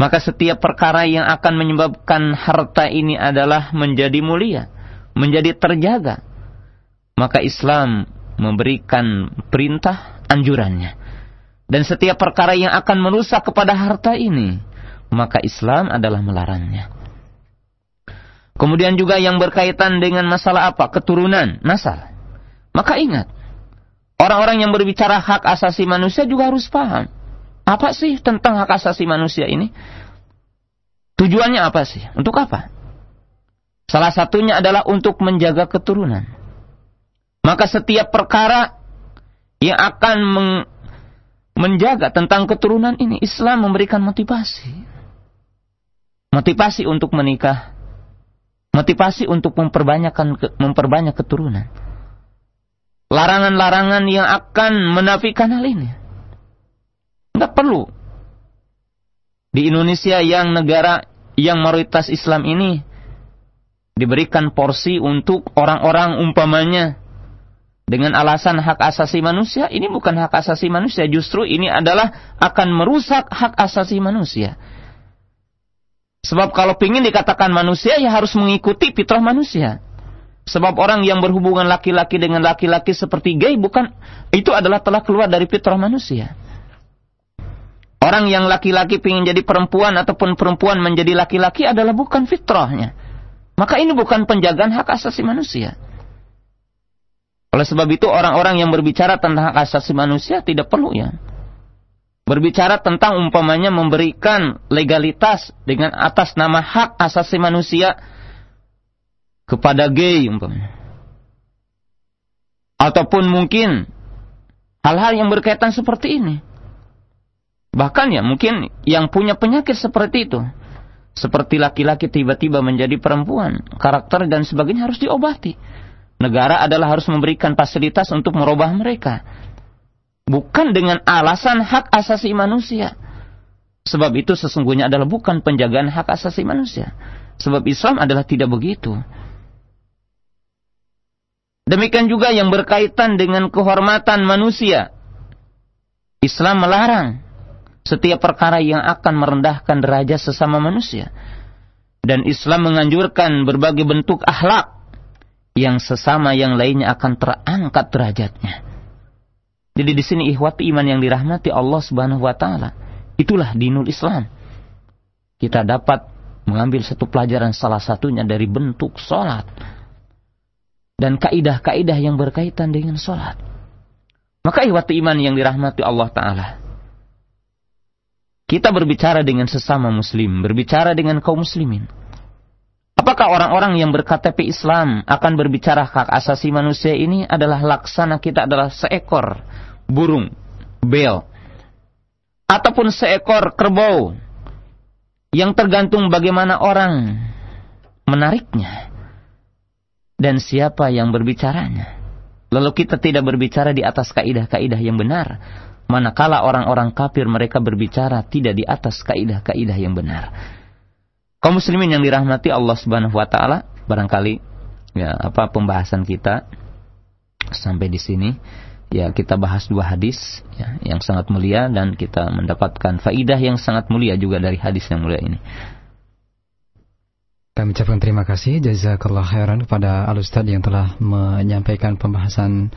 Maka setiap perkara yang akan menyebabkan harta ini adalah menjadi mulia. Menjadi terjaga. Maka Islam memberikan perintah anjurannya. Dan setiap perkara yang akan merusak kepada harta ini. Maka Islam adalah melarangnya. Kemudian juga yang berkaitan dengan masalah apa? Keturunan, nasal. Maka ingat, orang-orang yang berbicara hak asasi manusia juga harus paham. Apa sih tentang hak asasi manusia ini? Tujuannya apa sih? Untuk apa? Salah satunya adalah untuk menjaga keturunan. Maka setiap perkara yang akan menjaga tentang keturunan ini, Islam memberikan motivasi. Motivasi untuk menikah, Motivasi untuk memperbanyakkan memperbanyak keturunan. Larangan-larangan yang akan menafikan hal ini. Tidak perlu. Di Indonesia yang negara yang mayoritas Islam ini diberikan porsi untuk orang-orang umpamanya dengan alasan hak asasi manusia, ini bukan hak asasi manusia, justru ini adalah akan merusak hak asasi manusia. Sebab kalau ingin dikatakan manusia ya harus mengikuti fitrah manusia. Sebab orang yang berhubungan laki-laki dengan laki-laki seperti gay bukan itu adalah telah keluar dari fitrah manusia. Orang yang laki-laki ingin jadi perempuan ataupun perempuan menjadi laki-laki adalah bukan fitrahnya. Maka ini bukan penjagaan hak asasi manusia. Oleh sebab itu orang-orang yang berbicara tentang hak asasi manusia tidak perlu ya berbicara tentang umpamanya memberikan legalitas dengan atas nama hak asasi manusia kepada gay umpamanya. Ataupun mungkin hal-hal yang berkaitan seperti ini. Bahkan ya mungkin yang punya penyakit seperti itu. Seperti laki-laki tiba-tiba menjadi perempuan, karakter dan sebagainya harus diobati. Negara adalah harus memberikan fasilitas untuk merubah mereka bukan dengan alasan hak asasi manusia. Sebab itu sesungguhnya adalah bukan penjagaan hak asasi manusia. Sebab Islam adalah tidak begitu. Demikian juga yang berkaitan dengan kehormatan manusia. Islam melarang setiap perkara yang akan merendahkan derajat sesama manusia. Dan Islam menganjurkan berbagai bentuk akhlak yang sesama yang lainnya akan terangkat derajatnya. Jadi di sini ihwati iman yang dirahmati Allah Subhanahu wa taala. Itulah dinul Islam. Kita dapat mengambil satu pelajaran salah satunya dari bentuk sholat dan kaidah-kaidah yang berkaitan dengan sholat. Maka ihwati iman yang dirahmati Allah Ta'ala. Kita berbicara dengan sesama muslim, berbicara dengan kaum muslimin. Apakah orang-orang yang berKTP Islam akan berbicara hak asasi manusia ini adalah laksana kita adalah seekor burung, bel, ataupun seekor kerbau yang tergantung bagaimana orang menariknya dan siapa yang berbicaranya. Lalu kita tidak berbicara di atas kaidah-kaidah yang benar, manakala orang-orang kafir mereka berbicara tidak di atas kaidah-kaidah yang benar. Kaum muslimin yang dirahmati Allah Subhanahu wa taala, barangkali ya apa pembahasan kita sampai di sini ya kita bahas dua hadis ya, yang sangat mulia dan kita mendapatkan faidah yang sangat mulia juga dari hadis yang mulia ini. Kami ucapkan terima kasih jazakallah khairan kepada Al yang telah menyampaikan pembahasan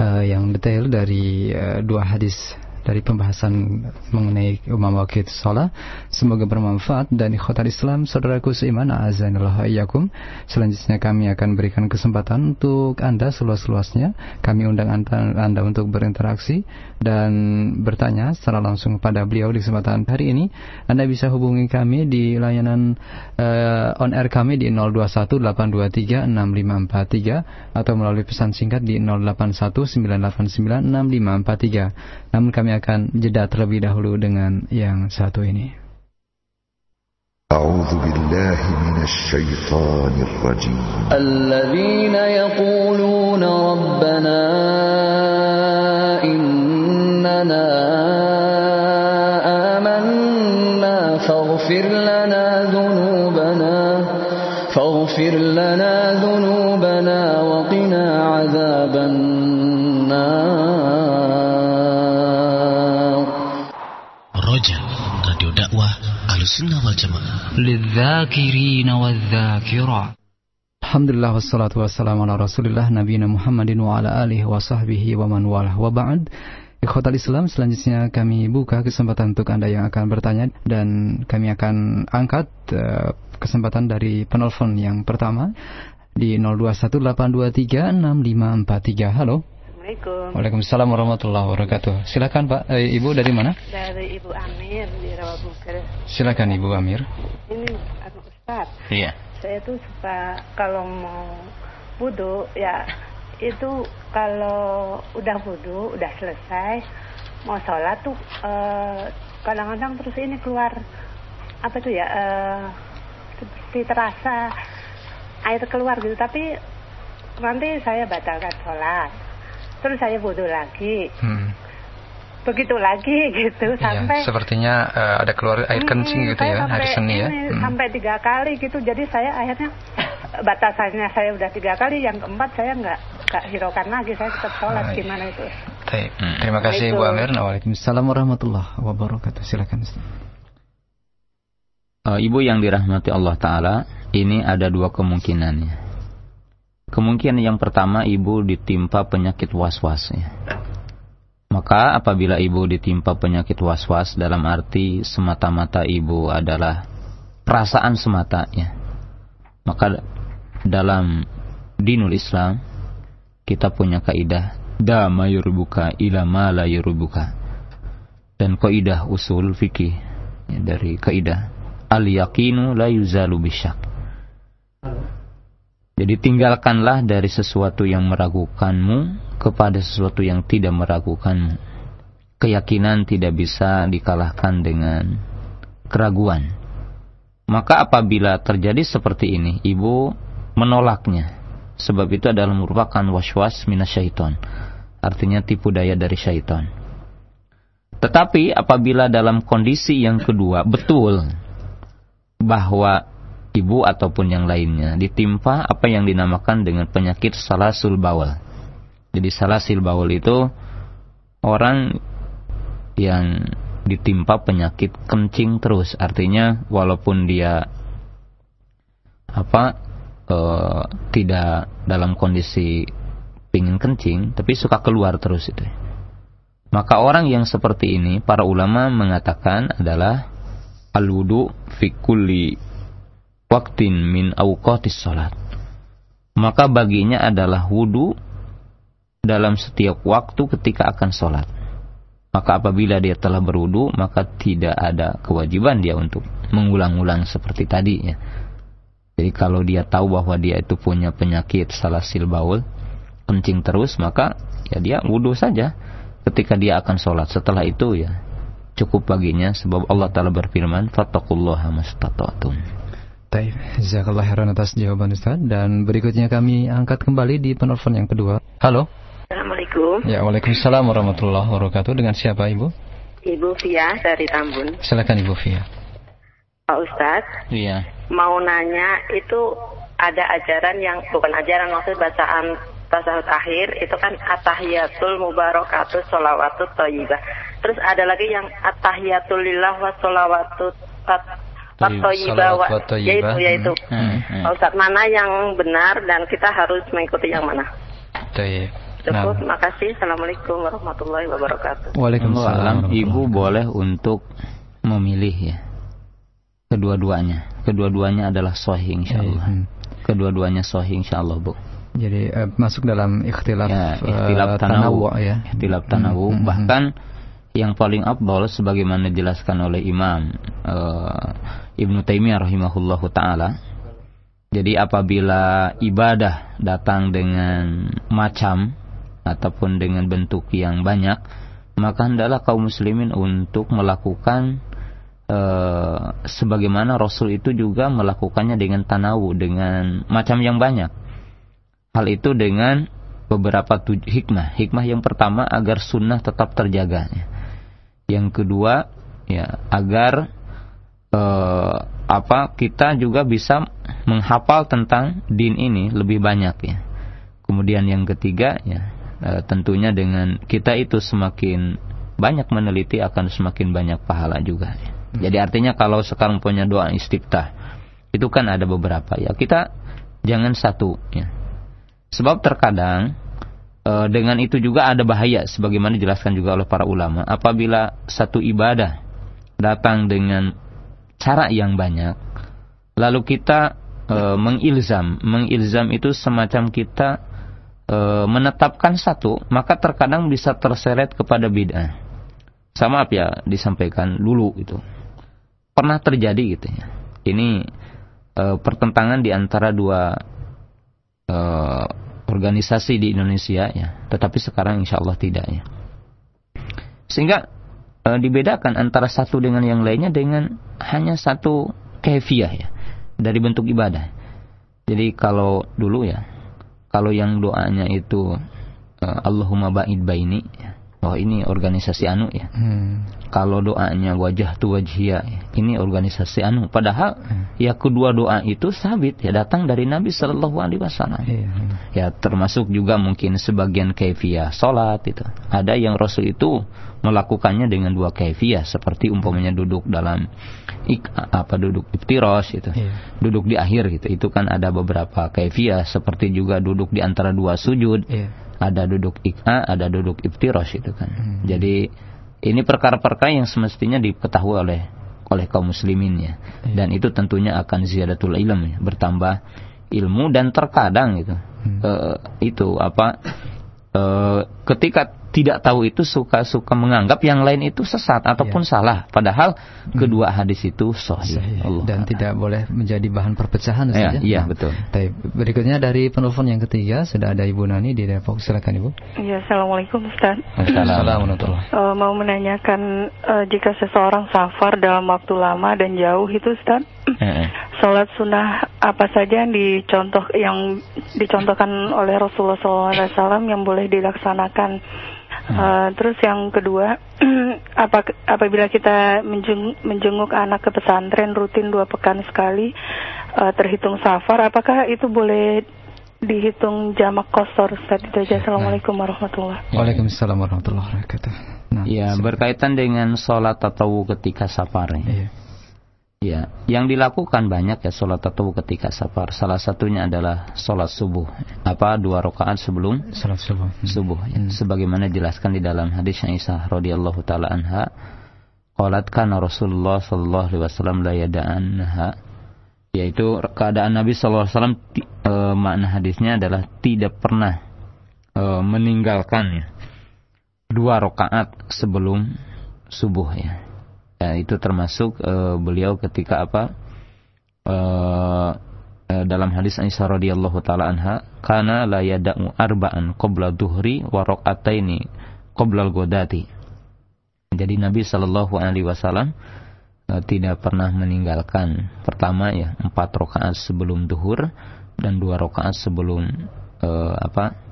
uh, yang detail dari uh, dua hadis dari pembahasan mengenai umam wakil sholat. Semoga bermanfaat dan ikhwatal Islam, saudaraku seiman, azanillah ayyakum. Selanjutnya kami akan berikan kesempatan untuk Anda seluas-luasnya. Kami undang anda, anda untuk berinteraksi dan bertanya secara langsung pada beliau di kesempatan hari ini. Anda bisa hubungi kami di layanan uh, on air kami di 0218236543 atau melalui pesan singkat di 0819896543. Namun kami akan jeda terlebih dahulu dengan yang satu ini. أعوذ بالله من الشيطان الرجيم الذين يقولون ربنا إننا آمنا فاغفر لنا ذنوبنا فاغفر لنا ذنوبنا وقنا عذاب النار Ahlussunnah wal Jamaah. Lidzakirina wadzakirat. Alhamdulillah wassalatu wassalamu ala Rasulillah Nabi Muhammadin wa ala alihi wa sahbihi wa man walah wa ba'd. Ikhwatal Islam, selanjutnya kami buka kesempatan untuk Anda yang akan bertanya dan kami akan angkat uh, kesempatan dari penelpon yang pertama di 0218236543. Halo. Assalamualaikum. Waalaikumsalam warahmatullahi wabarakatuh. Silakan Pak, eh, Ibu dari mana? dari Ibu Amir di Rawabuker. Silakan Ibu Amir. Ini anu Ustaz, Iya. saya tuh suka kalau mau wudhu ya itu kalau udah wudhu udah selesai mau sholat tuh eh, kadang-kadang terus ini keluar apa tuh ya eh, seperti terasa air keluar gitu. Tapi nanti saya batalkan sholat terus saya wudhu lagi hmm. begitu lagi gitu sampai Iya, sepertinya eh, ada keluar air kencing gitu ya sampai hari Senin ya. Hmm. Sampai tiga kali gitu. Jadi saya akhirnya batasannya saya udah tiga kali, yang keempat saya nggak nggak hiraukan lagi. Saya tetap sholat. Gimana itu? Baik. Hmm. Terima kasih Ibu Amir. Waalaikumsalam. Warahmatullahi wabarakatuh. Silakan. Ustaz. Uh, ibu yang dirahmati Allah Ta'ala, ini ada dua kemungkinannya. Kemungkinan yang pertama, ibu ditimpa penyakit was-was. Ya. Maka apabila ibu ditimpa penyakit was-was dalam arti semata-mata ibu adalah perasaan semata, ya. maka dalam dinul Islam kita punya kaidah da ma yurbuka ila ma la yurbuka dan kaidah usul fikih ya, dari kaidah al yaqinu la yuzalu bisyak jadi tinggalkanlah dari sesuatu yang meragukanmu kepada sesuatu yang tidak meragukanmu. Keyakinan tidak bisa dikalahkan dengan keraguan. Maka apabila terjadi seperti ini ibu menolaknya. Sebab itu adalah merupakan waswas minasyaiton. Artinya tipu daya dari syaitan tetapi apabila dalam kondisi yang kedua betul bahwa ibu ataupun yang lainnya ditimpa apa yang dinamakan dengan penyakit salasul bawal. Jadi salasil bawal itu orang yang ditimpa penyakit kencing terus, artinya walaupun dia apa eh, tidak dalam kondisi pingin kencing, tapi suka keluar terus itu. Maka orang yang seperti ini, para ulama mengatakan adalah al-wudu fi kulli waktin min awqatis salat maka baginya adalah wudu dalam setiap waktu ketika akan sholat. Maka apabila dia telah berwudu, maka tidak ada kewajiban dia untuk mengulang-ulang seperti tadi ya. Jadi kalau dia tahu bahwa dia itu punya penyakit salasil baul, kencing terus, maka ya dia wudu saja ketika dia akan sholat. Setelah itu ya cukup baginya sebab Allah Ta'ala berfirman, Fattakullaha mastata'tum. Taib, jazakallah khairan atas jawaban Ustaz dan berikutnya kami angkat kembali di penelpon yang kedua. Halo. Assalamualaikum. Ya, Waalaikumsalam warahmatullahi wabarakatuh. Dengan siapa Ibu? Ibu Fia dari Tambun. Silakan Ibu Fia. Pak Ustadz. Iya. Mau nanya itu ada ajaran yang bukan ajaran maksud bacaan tasawuf akhir itu kan atahiyatul mubarakatus sholawatut thayyibah. Terus ada lagi yang atahiyatul lillah wa sholawatut Fatoyiba yaitu yaitu hmm, hmm. Ustaz mana yang benar dan kita harus mengikuti yang mana? Tayyib. Cukup, nah. makasih. Assalamualaikum warahmatullahi wabarakatuh. Waalaikumsalam. Ibu boleh untuk memilih ya. Kedua-duanya. Kedua-duanya adalah sahih insyaallah. Hmm. Kedua-duanya sahih insyaallah, Bu. Jadi uh, masuk dalam ikhtilaf ya, ikhtilaf uh, tanawu, ya. Ikhtilaf tanawu hmm. bahkan yang paling abdol sebagaimana dijelaskan oleh Imam uh, Ibnu Taimiyah rahimahullahu taala. Jadi apabila ibadah datang dengan macam ataupun dengan bentuk yang banyak, maka hendaklah kaum muslimin untuk melakukan uh, sebagaimana Rasul itu juga melakukannya dengan tanawu, dengan macam yang banyak. Hal itu dengan beberapa hikmah. Hikmah yang pertama agar sunnah tetap terjaga. Yang kedua, ya agar eh, apa kita juga bisa menghafal tentang din ini lebih banyak ya. Kemudian yang ketiga ya eh, tentunya dengan kita itu semakin banyak meneliti akan semakin banyak pahala juga. Ya. Jadi artinya kalau sekarang punya doa istiftah itu kan ada beberapa ya kita jangan satu ya. Sebab terkadang dengan itu juga ada bahaya sebagaimana dijelaskan juga oleh para ulama. Apabila satu ibadah datang dengan cara yang banyak lalu kita e, mengilzam. Mengilzam itu semacam kita e, menetapkan satu maka terkadang bisa terseret kepada bid'ah. Sama apa ya disampaikan dulu itu pernah terjadi gitu ya. Ini e, pertentangan di antara dua e, organisasi di Indonesia ya tetapi sekarang insya Allah tidak ya sehingga e, dibedakan antara satu dengan yang lainnya dengan hanya satu kefiah ya dari bentuk ibadah. Jadi kalau dulu ya, kalau yang doanya itu e, Allahumma ba'id baini, ya, oh ini organisasi anu ya. Hmm. Kalau doanya wajah tu wajhia, ini organisasi anu. Padahal hmm. ya kedua doa itu sabit ya datang dari Nabi Shallallahu Alaihi Wasallam. Hmm. Ya termasuk juga mungkin sebagian kefiah solat itu. Ada yang Rasul itu melakukannya dengan dua kaifiyah seperti umpamanya duduk dalam ik, apa duduk iftiros itu yeah. duduk di akhir gitu itu kan ada beberapa kaifiyah seperti juga duduk di antara dua sujud yeah. ada duduk ik'a ada duduk iftiros itu kan hmm. jadi ini perkara-perkara yang semestinya diketahui oleh oleh kaum muslimin ya yeah. dan itu tentunya akan ziyadatul ilm ya, bertambah ilmu dan terkadang gitu hmm. uh, itu apa uh, ketika tidak tahu itu suka-suka menganggap yang lain itu sesat ataupun ya. salah. Padahal hmm. kedua hadis itu sahih. Allah. dan tidak boleh menjadi bahan perpecahan ya, iya nah, betul. Tapi berikutnya dari penelpon yang ketiga sudah ada Ibu Nani di Depok. Silakan Ibu. Iya Assalamualaikum Ustaz. Assalamualaikum uh, mau menanyakan uh, jika seseorang safar dalam waktu lama dan jauh itu Ustaz? Sholat sunnah apa saja yang dicontoh yang dicontohkan oleh Rasulullah SAW yang boleh dilaksanakan Uh, terus yang kedua, apa, apabila kita menjeng, menjenguk anak ke pesantren rutin dua pekan sekali, uh, terhitung safar, apakah itu boleh dihitung jamak kosor? Ustaz itu aja. Assalamualaikum warahmatullahi wabarakatuh. Waalaikumsalam warahmatullahi wabarakatuh. Nah, ya, berkaitan dengan sholat atau ketika safar. Ya. Iya. Ya, yang dilakukan banyak ya sholat tatawu ketika safar. Salah satunya adalah sholat subuh. Apa dua rakaat sebelum sholat subuh. Subuh. Ya. Hmm. Sebagaimana dijelaskan di dalam hadis Aisyah radhiyallahu taala anha, qalat kana Rasulullah sallallahu alaihi wasallam la yada'anha yaitu keadaan Nabi SAW e, makna hadisnya adalah tidak pernah e, meninggalkan dua rakaat sebelum subuh ya. Ya itu termasuk e, beliau ketika apa e, e, dalam hadis Aisyah radhiyallahu taala anha kana la yada'u arba'an qabla duhri wa raka'ataini qabla al-ghadati. Jadi Nabi Shallallahu alaihi wasallam tidak pernah meninggalkan pertama ya empat rakaat sebelum duhur dan dua rakaat sebelum uh, apa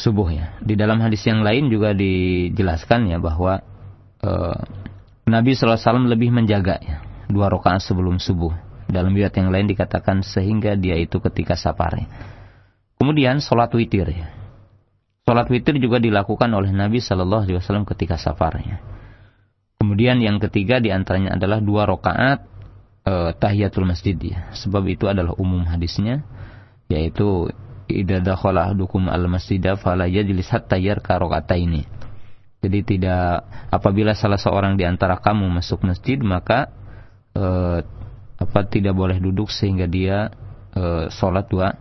subuh ya. Di dalam hadis yang lain juga dijelaskan ya bahwa uh, Nabi SAW lebih menjaga ya dua rakaat sebelum subuh. Dalam riwayat yang lain dikatakan sehingga dia itu ketika safar. Ya. Kemudian sholat witir ya. Sholat witir juga dilakukan oleh Nabi Shallallahu Alaihi Wasallam ketika safarnya. Kemudian yang ketiga di antaranya adalah dua rakaat e, tahiyatul masjid ya. Sebab itu adalah umum hadisnya yaitu idza dakhala ahdukum al masjidah fala yajlis hatta yarka ini. Jadi tidak apabila salah seorang di antara kamu masuk masjid maka e, apa tidak boleh duduk sehingga dia e, sholat dua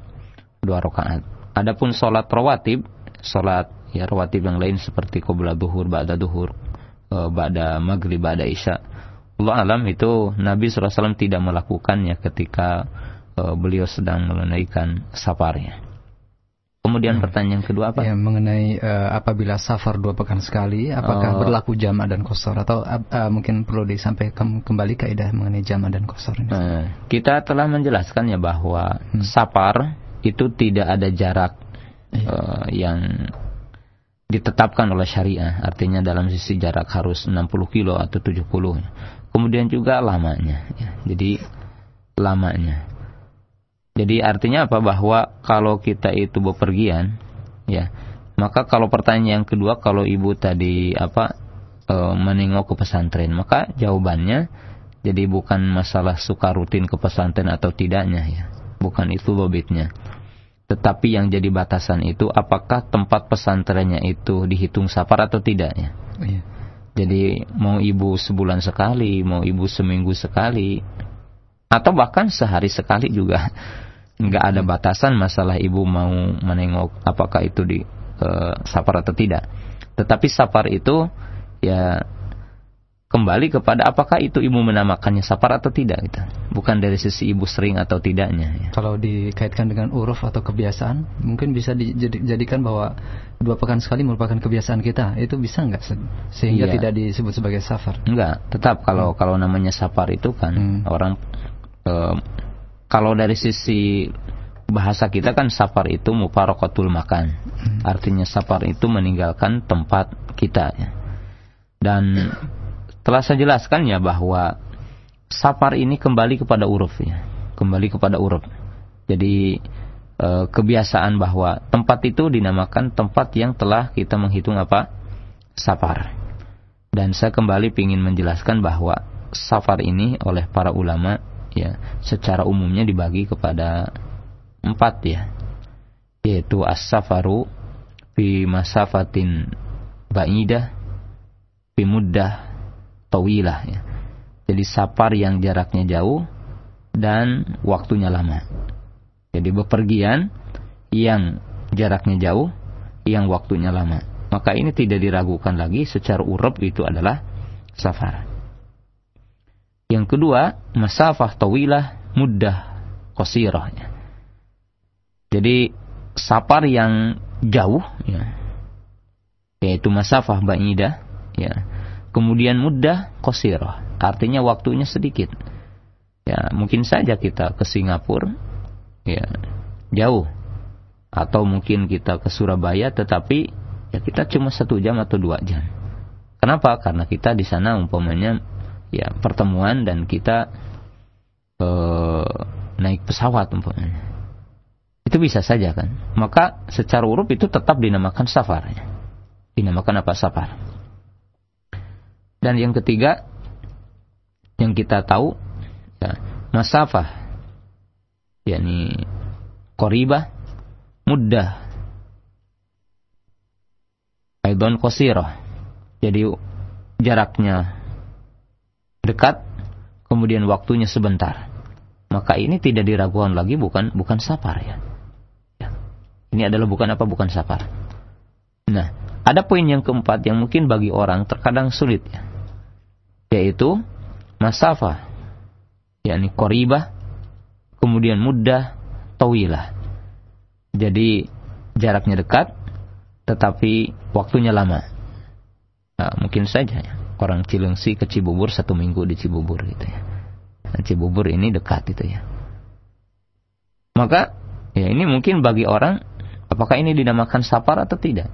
dua rakaat. Adapun sholat rawatib, sholat ya rawatib yang lain seperti qabla duhur, ba'da duhur, uh, ba'da maghrib, ba'da isya. Allah alam itu Nabi SAW tidak melakukannya ketika uh, beliau sedang menunaikan safarnya. Kemudian hmm. pertanyaan kedua apa? Ya, mengenai uh, apabila safar dua pekan sekali, apakah oh. berlaku jama dan kosor atau uh, mungkin perlu disampaikan kembali kaidah mengenai jama dan kosor ini? Uh, kita telah menjelaskan ya bahwa hmm. safar itu tidak ada jarak uh, yang ditetapkan oleh syariah artinya dalam sisi jarak harus 60 kilo atau 70 kemudian juga lamanya ya. jadi lamanya jadi artinya apa bahwa kalau kita itu bepergian ya maka kalau pertanyaan yang kedua kalau ibu tadi apa e, menengok ke pesantren maka jawabannya jadi bukan masalah suka rutin ke pesantren atau tidaknya ya bukan itu lobitnya tetapi yang jadi batasan itu apakah tempat pesantrennya itu dihitung safar atau tidak ya. Iya. Jadi mau ibu sebulan sekali, mau ibu seminggu sekali, atau bahkan sehari sekali juga nggak ada batasan masalah ibu mau menengok apakah itu di uh, safar atau tidak. Tetapi safar itu ya kembali kepada apakah itu ibu menamakannya safar atau tidak gitu. Bukan dari sisi ibu sering atau tidaknya ya. Kalau dikaitkan dengan uruf atau kebiasaan, mungkin bisa dijadikan bahwa dua pekan sekali merupakan kebiasaan kita. Itu bisa nggak sehingga iya. tidak disebut sebagai safar? Enggak, tetap kalau hmm. kalau namanya safar itu kan hmm. orang e, kalau dari sisi bahasa kita kan safar itu mufarokatul makan. Hmm. Artinya safar itu meninggalkan tempat kita ya. Dan telah saya jelaskan ya bahwa safar ini kembali kepada uruf ya, kembali kepada uruf. Jadi e, kebiasaan bahwa tempat itu dinamakan tempat yang telah kita menghitung apa safar. Dan saya kembali ingin menjelaskan bahwa safar ini oleh para ulama ya secara umumnya dibagi kepada empat ya yaitu as-safaru fi masafatin ba'idah fi muddah tawilah ya. Jadi safar yang jaraknya jauh dan waktunya lama. Jadi bepergian yang jaraknya jauh, yang waktunya lama. Maka ini tidak diragukan lagi secara urep itu adalah safar. Yang kedua, masafah tawilah mudah. Ya. Jadi safar yang jauh ya, yaitu masafah ba'idah ya kemudian mudah kosirah artinya waktunya sedikit ya mungkin saja kita ke Singapura ya jauh atau mungkin kita ke Surabaya tetapi ya kita cuma satu jam atau dua jam kenapa karena kita di sana umpamanya ya pertemuan dan kita eh, naik pesawat umpamanya. Itu bisa saja kan. Maka secara urut itu tetap dinamakan safar ya. dinamakan apa? Safar. Dan yang ketiga yang kita tahu ya, masafah. Yakni koribah mudah aidon kosirah jadi jaraknya dekat kemudian waktunya sebentar. Maka ini tidak diragukan lagi bukan bukan sapar ya. ya. Ini adalah bukan apa bukan sapar. Nah, ada poin yang keempat yang mungkin bagi orang terkadang sulit ya. Yaitu masafah. yakni koribah, kemudian mudah, tawilah. Jadi jaraknya dekat, tetapi waktunya lama. Nah, mungkin saja ya. Orang Cilengsi ke Cibubur satu minggu di Cibubur gitu ya. Nah, Cibubur ini dekat itu ya. Maka ya ini mungkin bagi orang apakah ini dinamakan safar atau tidak?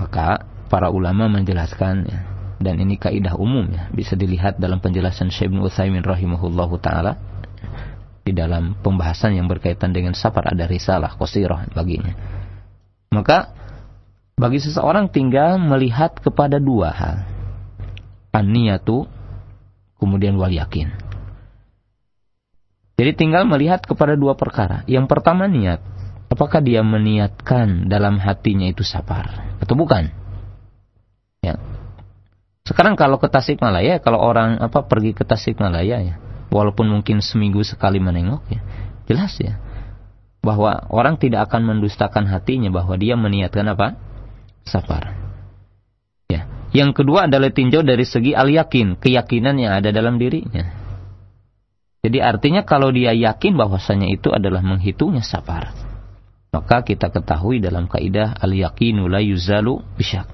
Maka para ulama menjelaskan ya, dan ini kaidah umum ya, bisa dilihat dalam penjelasan Syekh Ibnu Utsaimin rahimahullahu taala di dalam pembahasan yang berkaitan dengan safar ada risalah qasirah baginya. Maka bagi seseorang tinggal melihat kepada dua hal. An-niyatu kemudian wal yakin. Jadi tinggal melihat kepada dua perkara. Yang pertama niat. Apakah dia meniatkan dalam hatinya itu sabar atau bukan? Ya. Sekarang kalau ke Tasikmalaya, kalau orang apa pergi ke Tasikmalaya ya, walaupun mungkin seminggu sekali menengok ya, jelas ya bahwa orang tidak akan mendustakan hatinya bahwa dia meniatkan apa? Safar. Ya. Yang kedua adalah tinjau dari segi al-yakin, keyakinan yang ada dalam dirinya. Jadi artinya kalau dia yakin bahwasanya itu adalah menghitungnya safar, maka kita ketahui dalam kaidah al-yakinu la yuzalu bisyak.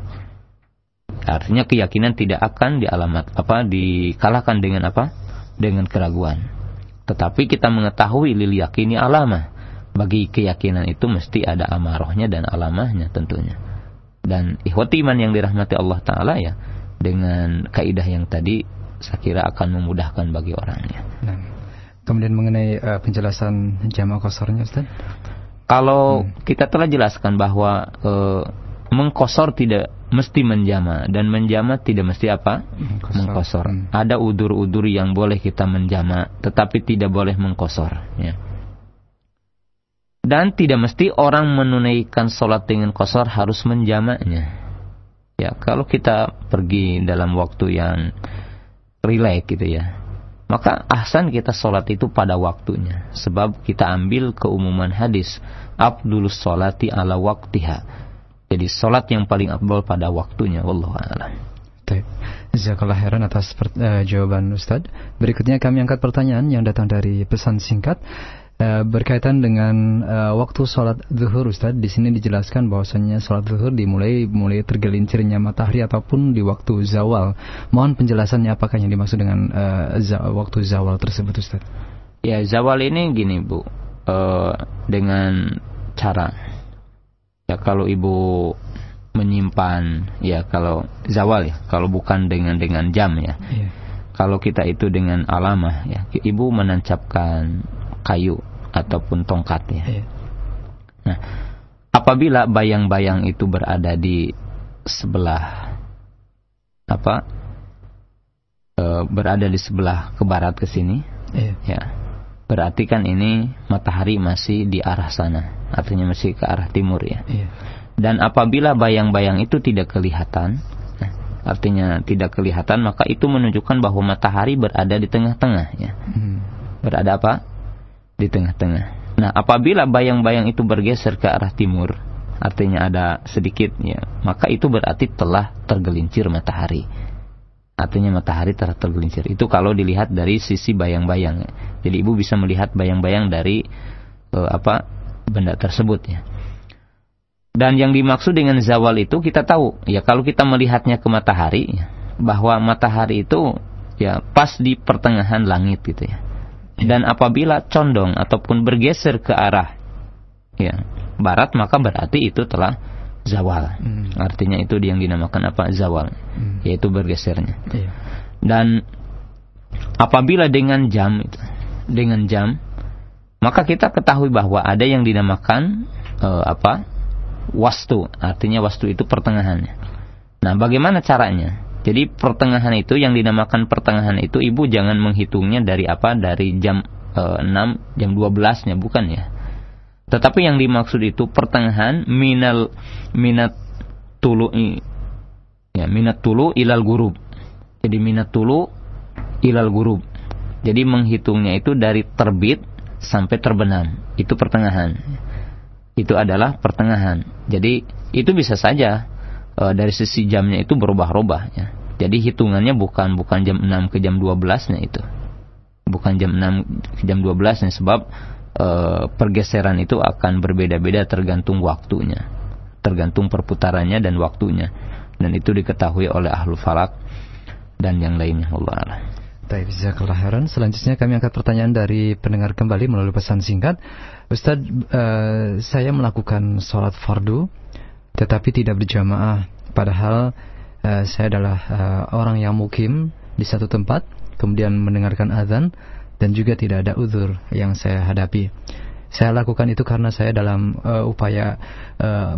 Artinya keyakinan tidak akan dialamat apa dikalahkan dengan apa? Dengan keraguan. Tetapi kita mengetahui lil yakini alamah. Bagi keyakinan itu mesti ada amarohnya dan alamahnya tentunya dan ikhwati iman yang dirahmati Allah Ta'ala ya dengan kaidah yang tadi saya kira akan memudahkan bagi orangnya. Nah, kemudian mengenai uh, penjelasan jamaah kosornya Ustaz? Kalau hmm. kita telah jelaskan bahwa uh, mengkosor tidak mesti menjama dan menjama tidak mesti apa? Mengkosor. mengkosor. Hmm. Ada udur-udur yang boleh kita menjama tetapi tidak boleh mengkosor ya. Dan tidak mesti orang menunaikan sholat dengan kosor harus menjamaknya. Ya, kalau kita pergi dalam waktu yang relax gitu ya, maka ahsan kita sholat itu pada waktunya. Sebab kita ambil keumuman hadis, abdulus sholati ala waktiha. Jadi sholat yang paling abdul pada waktunya. Wallahu a'lam. Jazakallah heran atas uh, jawaban Ustaz. Berikutnya kami angkat pertanyaan yang datang dari pesan singkat. Eh, berkaitan dengan uh, waktu sholat zuhur Ustaz di sini dijelaskan bahwasanya sholat zuhur dimulai mulai tergelincirnya matahari ataupun di waktu zawal. Mohon penjelasannya apakah yang dimaksud dengan uh, za waktu zawal tersebut Ustaz? Ya zawal ini gini Bu. Uh, dengan cara ya kalau ibu menyimpan ya kalau zawal ya kalau bukan dengan dengan jam ya. Yeah. kalau kita itu dengan alamah ya ibu menancapkan kayu ataupun tongkatnya. Iya. Nah, apabila bayang-bayang itu berada di sebelah apa? E, berada di sebelah ke barat ke sini, iya. ya. Berarti kan ini matahari masih di arah sana, artinya masih ke arah timur ya. Iya. Dan apabila bayang-bayang itu tidak kelihatan, nah, artinya tidak kelihatan, maka itu menunjukkan bahwa matahari berada di tengah-tengah ya. Hmm. Berada apa? Di tengah-tengah. Nah, apabila bayang-bayang itu bergeser ke arah timur, artinya ada sedikit ya, maka itu berarti telah tergelincir matahari. Artinya matahari telah tergelincir. Itu kalau dilihat dari sisi bayang-bayang. Jadi ibu bisa melihat bayang-bayang dari uh, apa benda tersebut ya. Dan yang dimaksud dengan zawal itu kita tahu ya kalau kita melihatnya ke matahari ya, bahwa matahari itu ya pas di pertengahan langit gitu ya dan apabila condong ataupun bergeser ke arah ya barat maka berarti itu telah zawal. Hmm. Artinya itu yang dinamakan apa? zawal. Hmm. Yaitu bergesernya. Iya. Dan apabila dengan jam itu dengan jam maka kita ketahui bahwa ada yang dinamakan uh, apa? wastu. Artinya wastu itu pertengahannya. Nah, bagaimana caranya? Jadi pertengahan itu yang dinamakan pertengahan itu ibu jangan menghitungnya dari apa? Dari jam e, 6, jam 12-nya bukan ya. Tetapi yang dimaksud itu pertengahan minal minat tulu ya minat tulu ilal gurub. Jadi minat tulu ilal gurub. Jadi menghitungnya itu dari terbit sampai terbenam. Itu pertengahan. Itu adalah pertengahan. Jadi itu bisa saja e, dari sisi jamnya itu berubah-ubah ya. Jadi hitungannya bukan bukan jam 6 ke jam 12-nya itu. Bukan jam 6 ke jam 12-nya sebab e, pergeseran itu akan berbeda-beda tergantung waktunya. Tergantung perputarannya dan waktunya. Dan itu diketahui oleh ahlu falak dan yang lainnya Allah Baik, jazakallah. Selanjutnya kami angkat pertanyaan dari pendengar kembali melalui pesan singkat. Ustaz, uh, saya melakukan sholat fardu tetapi tidak berjamaah. Padahal uh, saya adalah uh, orang yang mukim di satu tempat, kemudian mendengarkan azan dan juga tidak ada uzur yang saya hadapi. Saya lakukan itu karena saya dalam uh, upaya uh,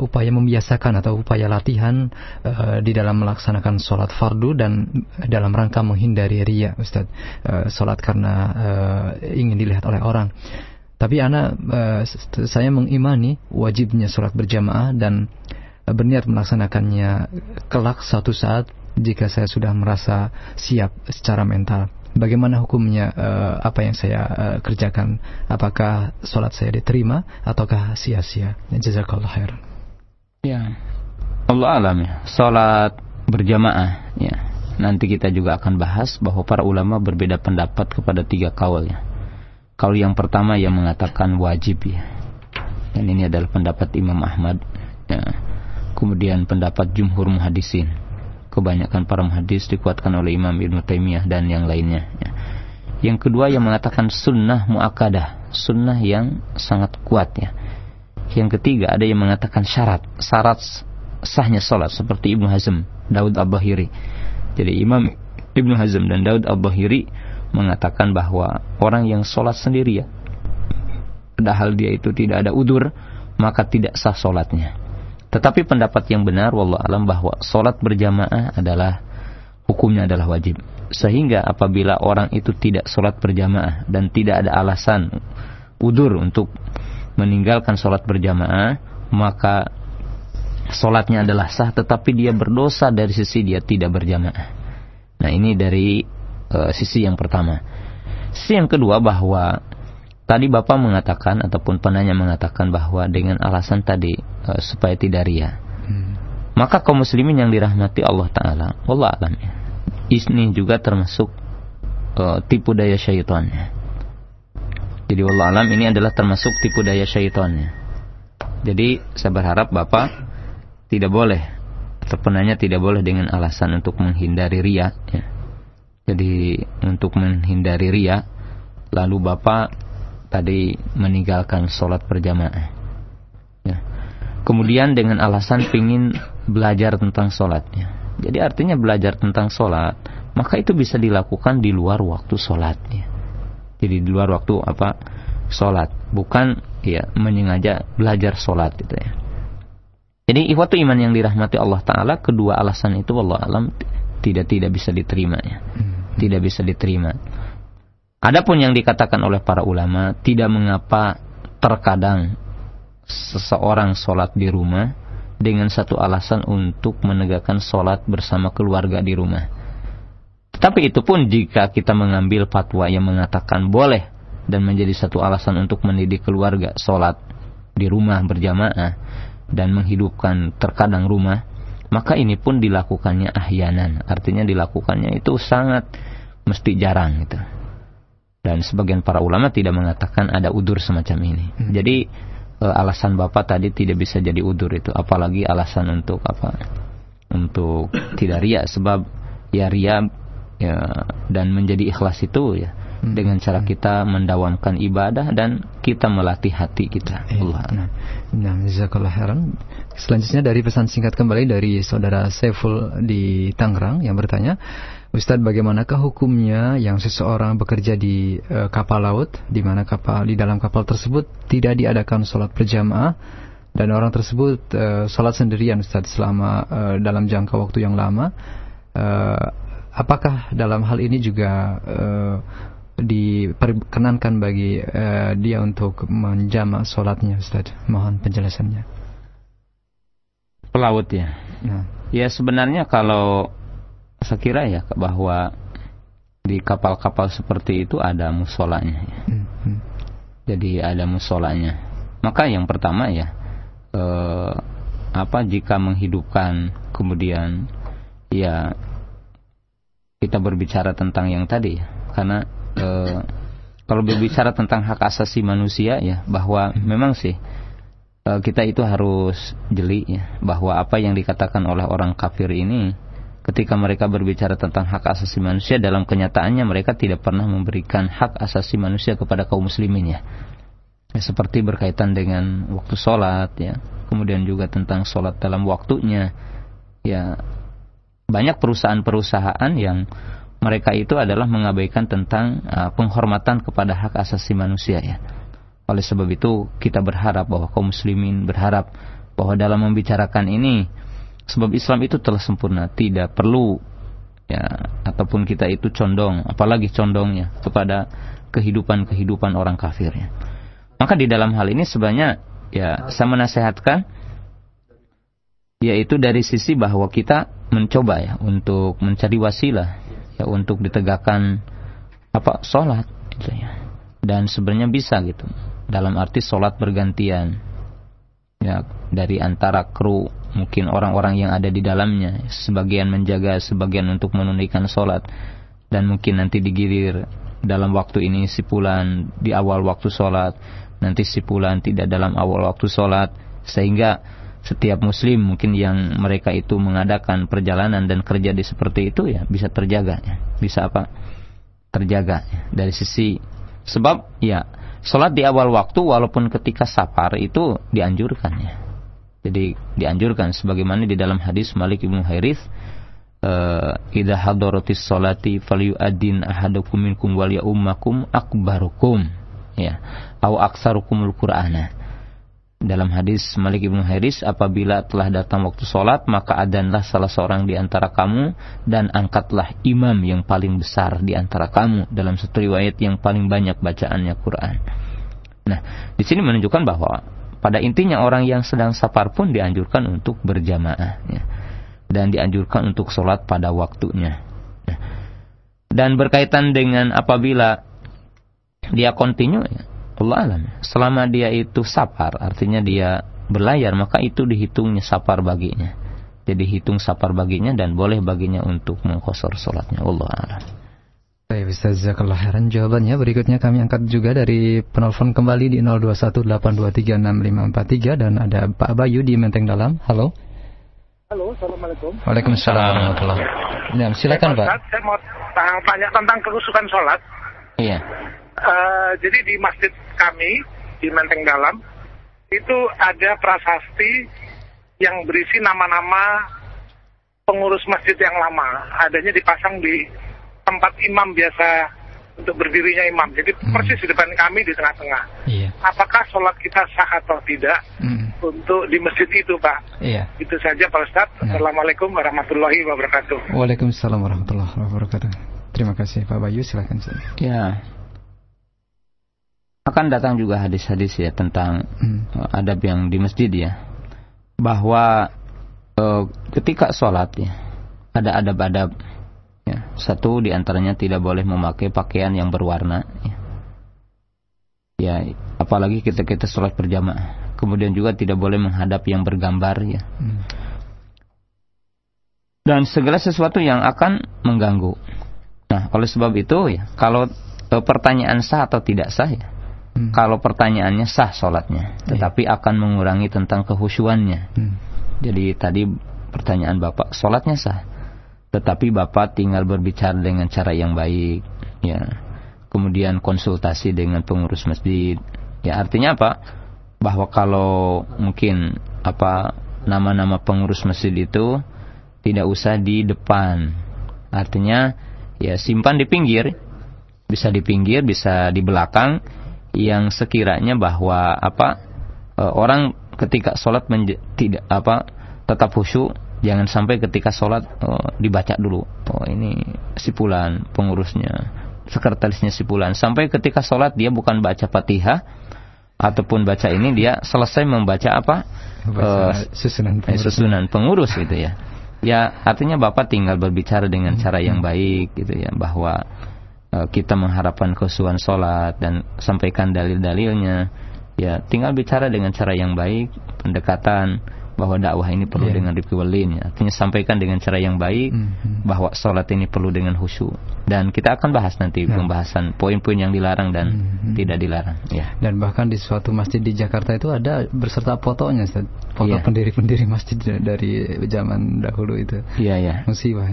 upaya membiasakan atau upaya latihan uh, di dalam melaksanakan sholat fardu dan dalam rangka menghindari ria, Ustaz. Uh, sholat karena uh, ingin dilihat oleh orang. Tapi anak uh, saya mengimani wajibnya sholat berjamaah dan uh, berniat melaksanakannya kelak satu saat jika saya sudah merasa siap secara mental. Bagaimana hukumnya uh, apa yang saya uh, kerjakan? Apakah sholat saya diterima ataukah sia-sia? Jazakallah khair ya. Allah alam ya. Sholat berjamaah ya. Nanti kita juga akan bahas bahwa para ulama berbeda pendapat kepada tiga kaul ya kaul yang pertama yang mengatakan wajib ya dan ini adalah pendapat Imam Ahmad ya kemudian pendapat jumhur muhadisin kebanyakan para hadis dikuatkan oleh Imam Ibn Taimiyah dan yang lainnya. Ya. Yang kedua yang mengatakan sunnah muakkadah, sunnah yang sangat kuat ya. Yang ketiga ada yang mengatakan syarat, syarat sahnya sholat seperti Ibnu Hazm, Daud Al-Bahiri. Jadi Imam Ibnu Hazm dan Daud Al-Bahiri mengatakan bahwa orang yang sholat sendiri ya, padahal dia itu tidak ada udur, maka tidak sah sholatnya. Tetapi pendapat yang benar wallah alam bahwa solat berjamaah adalah hukumnya adalah wajib. Sehingga apabila orang itu tidak solat berjamaah dan tidak ada alasan udur untuk meninggalkan solat berjamaah, maka solatnya adalah sah tetapi dia berdosa dari sisi dia tidak berjamaah. Nah ini dari uh, sisi yang pertama. Sisi yang kedua bahwa Tadi Bapak mengatakan ataupun penanya mengatakan bahwa dengan alasan tadi uh, supaya tidak ria. Hmm. Maka kaum muslimin yang dirahmati Allah taala, Allah alam ya. Ini juga termasuk uh, tipu daya syaitannya. Jadi Allah alam ini adalah termasuk tipu daya syaitannya. Jadi saya berharap Bapak tidak boleh atau penanya tidak boleh dengan alasan untuk menghindari ria ya. Jadi untuk menghindari ria lalu Bapak tadi meninggalkan sholat berjamaah. Ya. Kemudian dengan alasan ingin belajar tentang sholatnya. Jadi artinya belajar tentang sholat, maka itu bisa dilakukan di luar waktu sholatnya. Jadi di luar waktu apa sholat, bukan ya menyengaja belajar sholat gitu ya. Jadi ikhwatu iman yang dirahmati Allah Taala, kedua alasan itu Allah alam tidak tidak bisa diterima ya, hmm. Tidak bisa diterima. Adapun yang dikatakan oleh para ulama, tidak mengapa terkadang seseorang sholat di rumah dengan satu alasan untuk menegakkan sholat bersama keluarga di rumah. Tetapi itu pun jika kita mengambil fatwa yang mengatakan boleh dan menjadi satu alasan untuk mendidik keluarga sholat di rumah berjamaah dan menghidupkan terkadang rumah, maka ini pun dilakukannya ahyanan. Artinya dilakukannya itu sangat mesti jarang gitu dan sebagian para ulama tidak mengatakan ada udur semacam ini. Hmm. Jadi e, alasan bapak tadi tidak bisa jadi udur itu, apalagi alasan untuk apa? Untuk tidak ria sebab ya ria ya, dan menjadi ikhlas itu ya hmm. dengan cara kita mendawamkan ibadah dan kita melatih hati kita. Eh, Allah. Nah, nah jazakallah. Selanjutnya dari pesan singkat kembali dari saudara Saiful di Tangerang yang bertanya, Ustadz, bagaimanakah hukumnya yang seseorang bekerja di uh, kapal laut, di mana kapal di dalam kapal tersebut tidak diadakan sholat berjamaah dan orang tersebut uh, sholat sendirian, Ustadz, selama uh, dalam jangka waktu yang lama? Uh, apakah dalam hal ini juga uh, diperkenankan bagi uh, dia untuk menjama sholatnya, Ustadz? Mohon penjelasannya. Pelaut ya. Nah. Ya sebenarnya kalau saya kira ya bahwa di kapal-kapal seperti itu ada musolanya. Ya. Hmm, hmm. Jadi ada musolanya. Maka yang pertama ya eh, apa jika menghidupkan kemudian ya kita berbicara tentang yang tadi ya. Karena eh, kalau berbicara tentang hak asasi manusia ya bahwa memang sih eh, kita itu harus jeli ya bahwa apa yang dikatakan oleh orang kafir ini ketika mereka berbicara tentang hak asasi manusia dalam kenyataannya mereka tidak pernah memberikan hak asasi manusia kepada kaum muslimin ya. ya seperti berkaitan dengan waktu sholat ya kemudian juga tentang sholat dalam waktunya ya banyak perusahaan-perusahaan yang mereka itu adalah mengabaikan tentang uh, penghormatan kepada hak asasi manusia ya. Oleh sebab itu kita berharap bahwa kaum muslimin berharap bahwa dalam membicarakan ini Sebab Islam itu telah sempurna, tidak perlu ya ataupun kita itu condong, apalagi condongnya kepada kehidupan-kehidupan orang kafir ya. Maka di dalam hal ini sebenarnya ya saya menasehatkan yaitu dari sisi bahwa kita mencoba ya untuk mencari wasilah ya untuk ditegakkan apa sholat gitu ya dan sebenarnya bisa gitu dalam arti sholat bergantian ya dari antara kru mungkin orang-orang yang ada di dalamnya sebagian menjaga sebagian untuk menunaikan sholat dan mungkin nanti digilir dalam waktu ini si pulan di awal waktu sholat nanti si pulan tidak dalam awal waktu sholat sehingga setiap muslim mungkin yang mereka itu mengadakan perjalanan dan kerja di seperti itu ya bisa terjaga ya. bisa apa terjaga ya. dari sisi sebab ya sholat di awal waktu walaupun ketika safar itu dianjurkan ya jadi dianjurkan sebagaimana di dalam hadis Malik Ibnu Hairith uh, idza hadaratis salati falyu'adin ahadukum minkum wal ummakum akbarukum. Ya. Au aksarukumul qur'ana. Dalam hadis Malik Ibnu Haris apabila telah datang waktu sholat maka adanlah salah seorang di antara kamu dan angkatlah imam yang paling besar di antara kamu. Dalam satu riwayat yang paling banyak bacaannya Quran. Nah, di sini menunjukkan bahwa pada intinya orang yang sedang safar pun dianjurkan untuk berjamaah ya. dan dianjurkan untuk sholat pada waktunya. Ya. Dan berkaitan dengan apabila dia kontinu, ya, Allah alam, selama dia itu safar, artinya dia berlayar, maka itu dihitungnya safar baginya. Jadi hitung safar baginya dan boleh baginya untuk mengkosor sholatnya. Allah alam. Baik, Ustaz Zakallah Heran. Jawabannya berikutnya kami angkat juga dari penelpon kembali di 0218236543 dan ada Pak Bayu di Menteng Dalam. Halo. Halo, Assalamualaikum. Waalaikumsalam warahmatullahi Ya, silakan Pak. Saya mau tanya tentang kerusukan sholat. Iya. Uh, jadi di masjid kami di Menteng Dalam itu ada prasasti yang berisi nama-nama pengurus masjid yang lama. Adanya dipasang di tempat imam biasa untuk berdirinya imam. Jadi hmm. persis di depan kami di tengah-tengah. Iya. Apakah sholat kita sah atau tidak hmm. untuk di masjid itu, Pak? Iya. Itu saja, Pak Ustadz. Nah. Assalamualaikum warahmatullahi wabarakatuh. Waalaikumsalam warahmatullahi wabarakatuh. Terima kasih, Pak Bayu. Silakan. Ya. Akan datang juga hadis-hadis ya tentang hmm. Uh, adab yang di masjid ya. Bahwa uh, ketika sholat ya ada adab-adab Ya, satu di antaranya tidak boleh memakai pakaian yang berwarna. Ya. ya, apalagi kita kita sholat berjamaah. Kemudian juga tidak boleh menghadap yang bergambar. Ya. Hmm. Dan segala sesuatu yang akan mengganggu. Nah, oleh sebab itu ya, kalau e, pertanyaan sah atau tidak sah ya. Hmm. Kalau pertanyaannya sah sholatnya, iya. tetapi akan mengurangi tentang kehusuannya. Hmm. Jadi tadi pertanyaan bapak, sholatnya sah tetapi Bapak tinggal berbicara dengan cara yang baik ya. Kemudian konsultasi dengan pengurus masjid. Ya artinya apa? Bahwa kalau mungkin apa nama-nama pengurus masjid itu tidak usah di depan. Artinya ya simpan di pinggir. Bisa di pinggir bisa di belakang. Yang sekiranya bahwa apa e, orang ketika sholat tidak apa tetap khusyuk Jangan sampai ketika sholat oh, dibaca dulu. Oh ini sipulan pengurusnya, sekretarisnya sipulan. Sampai ketika sholat dia bukan baca fatihah ataupun baca ini dia selesai membaca apa? uh, susunan pengurus. susunan pengurus gitu ya. Ya artinya bapak tinggal berbicara dengan cara yang hmm. baik gitu ya bahwa uh, kita mengharapkan kesuan sholat dan sampaikan dalil-dalilnya ya tinggal bicara dengan cara yang baik pendekatan bahwa dakwah ini perlu yeah. dengan rifqi ya. Artinya sampaikan dengan cara yang baik mm -hmm. bahwa sholat ini perlu dengan khusyuk. Dan kita akan bahas nanti yeah. pembahasan poin-poin yang dilarang dan mm -hmm. tidak dilarang. Ya. Dan bahkan di suatu masjid di Jakarta itu ada berserta fotonya, foto yeah. pendiri-pendiri masjid dari zaman dahulu itu. Iya ya. Musibah.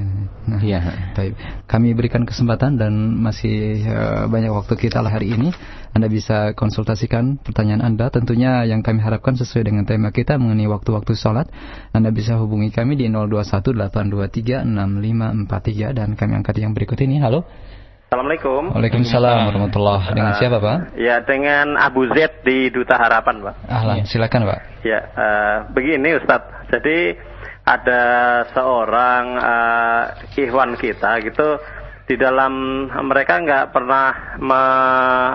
Nah, iya. Yeah. Kami berikan kesempatan dan masih uh, banyak waktu kita lah hari ini. Anda bisa konsultasikan pertanyaan Anda tentunya yang kami harapkan sesuai dengan tema kita mengenai waktu-waktu sholat. Anda bisa hubungi kami di 0218236543 dan kami angkat yang berikut ini. Halo. Assalamualaikum. Waalaikumsalam warahmatullahi Dengan uh, siapa Pak? Ya dengan Abu Z di Duta Harapan Pak. Ahlan, ya. silakan Pak. Ya, uh, begini Ustadz. Jadi ada seorang uh, ikhwan kita gitu di dalam mereka nggak pernah me,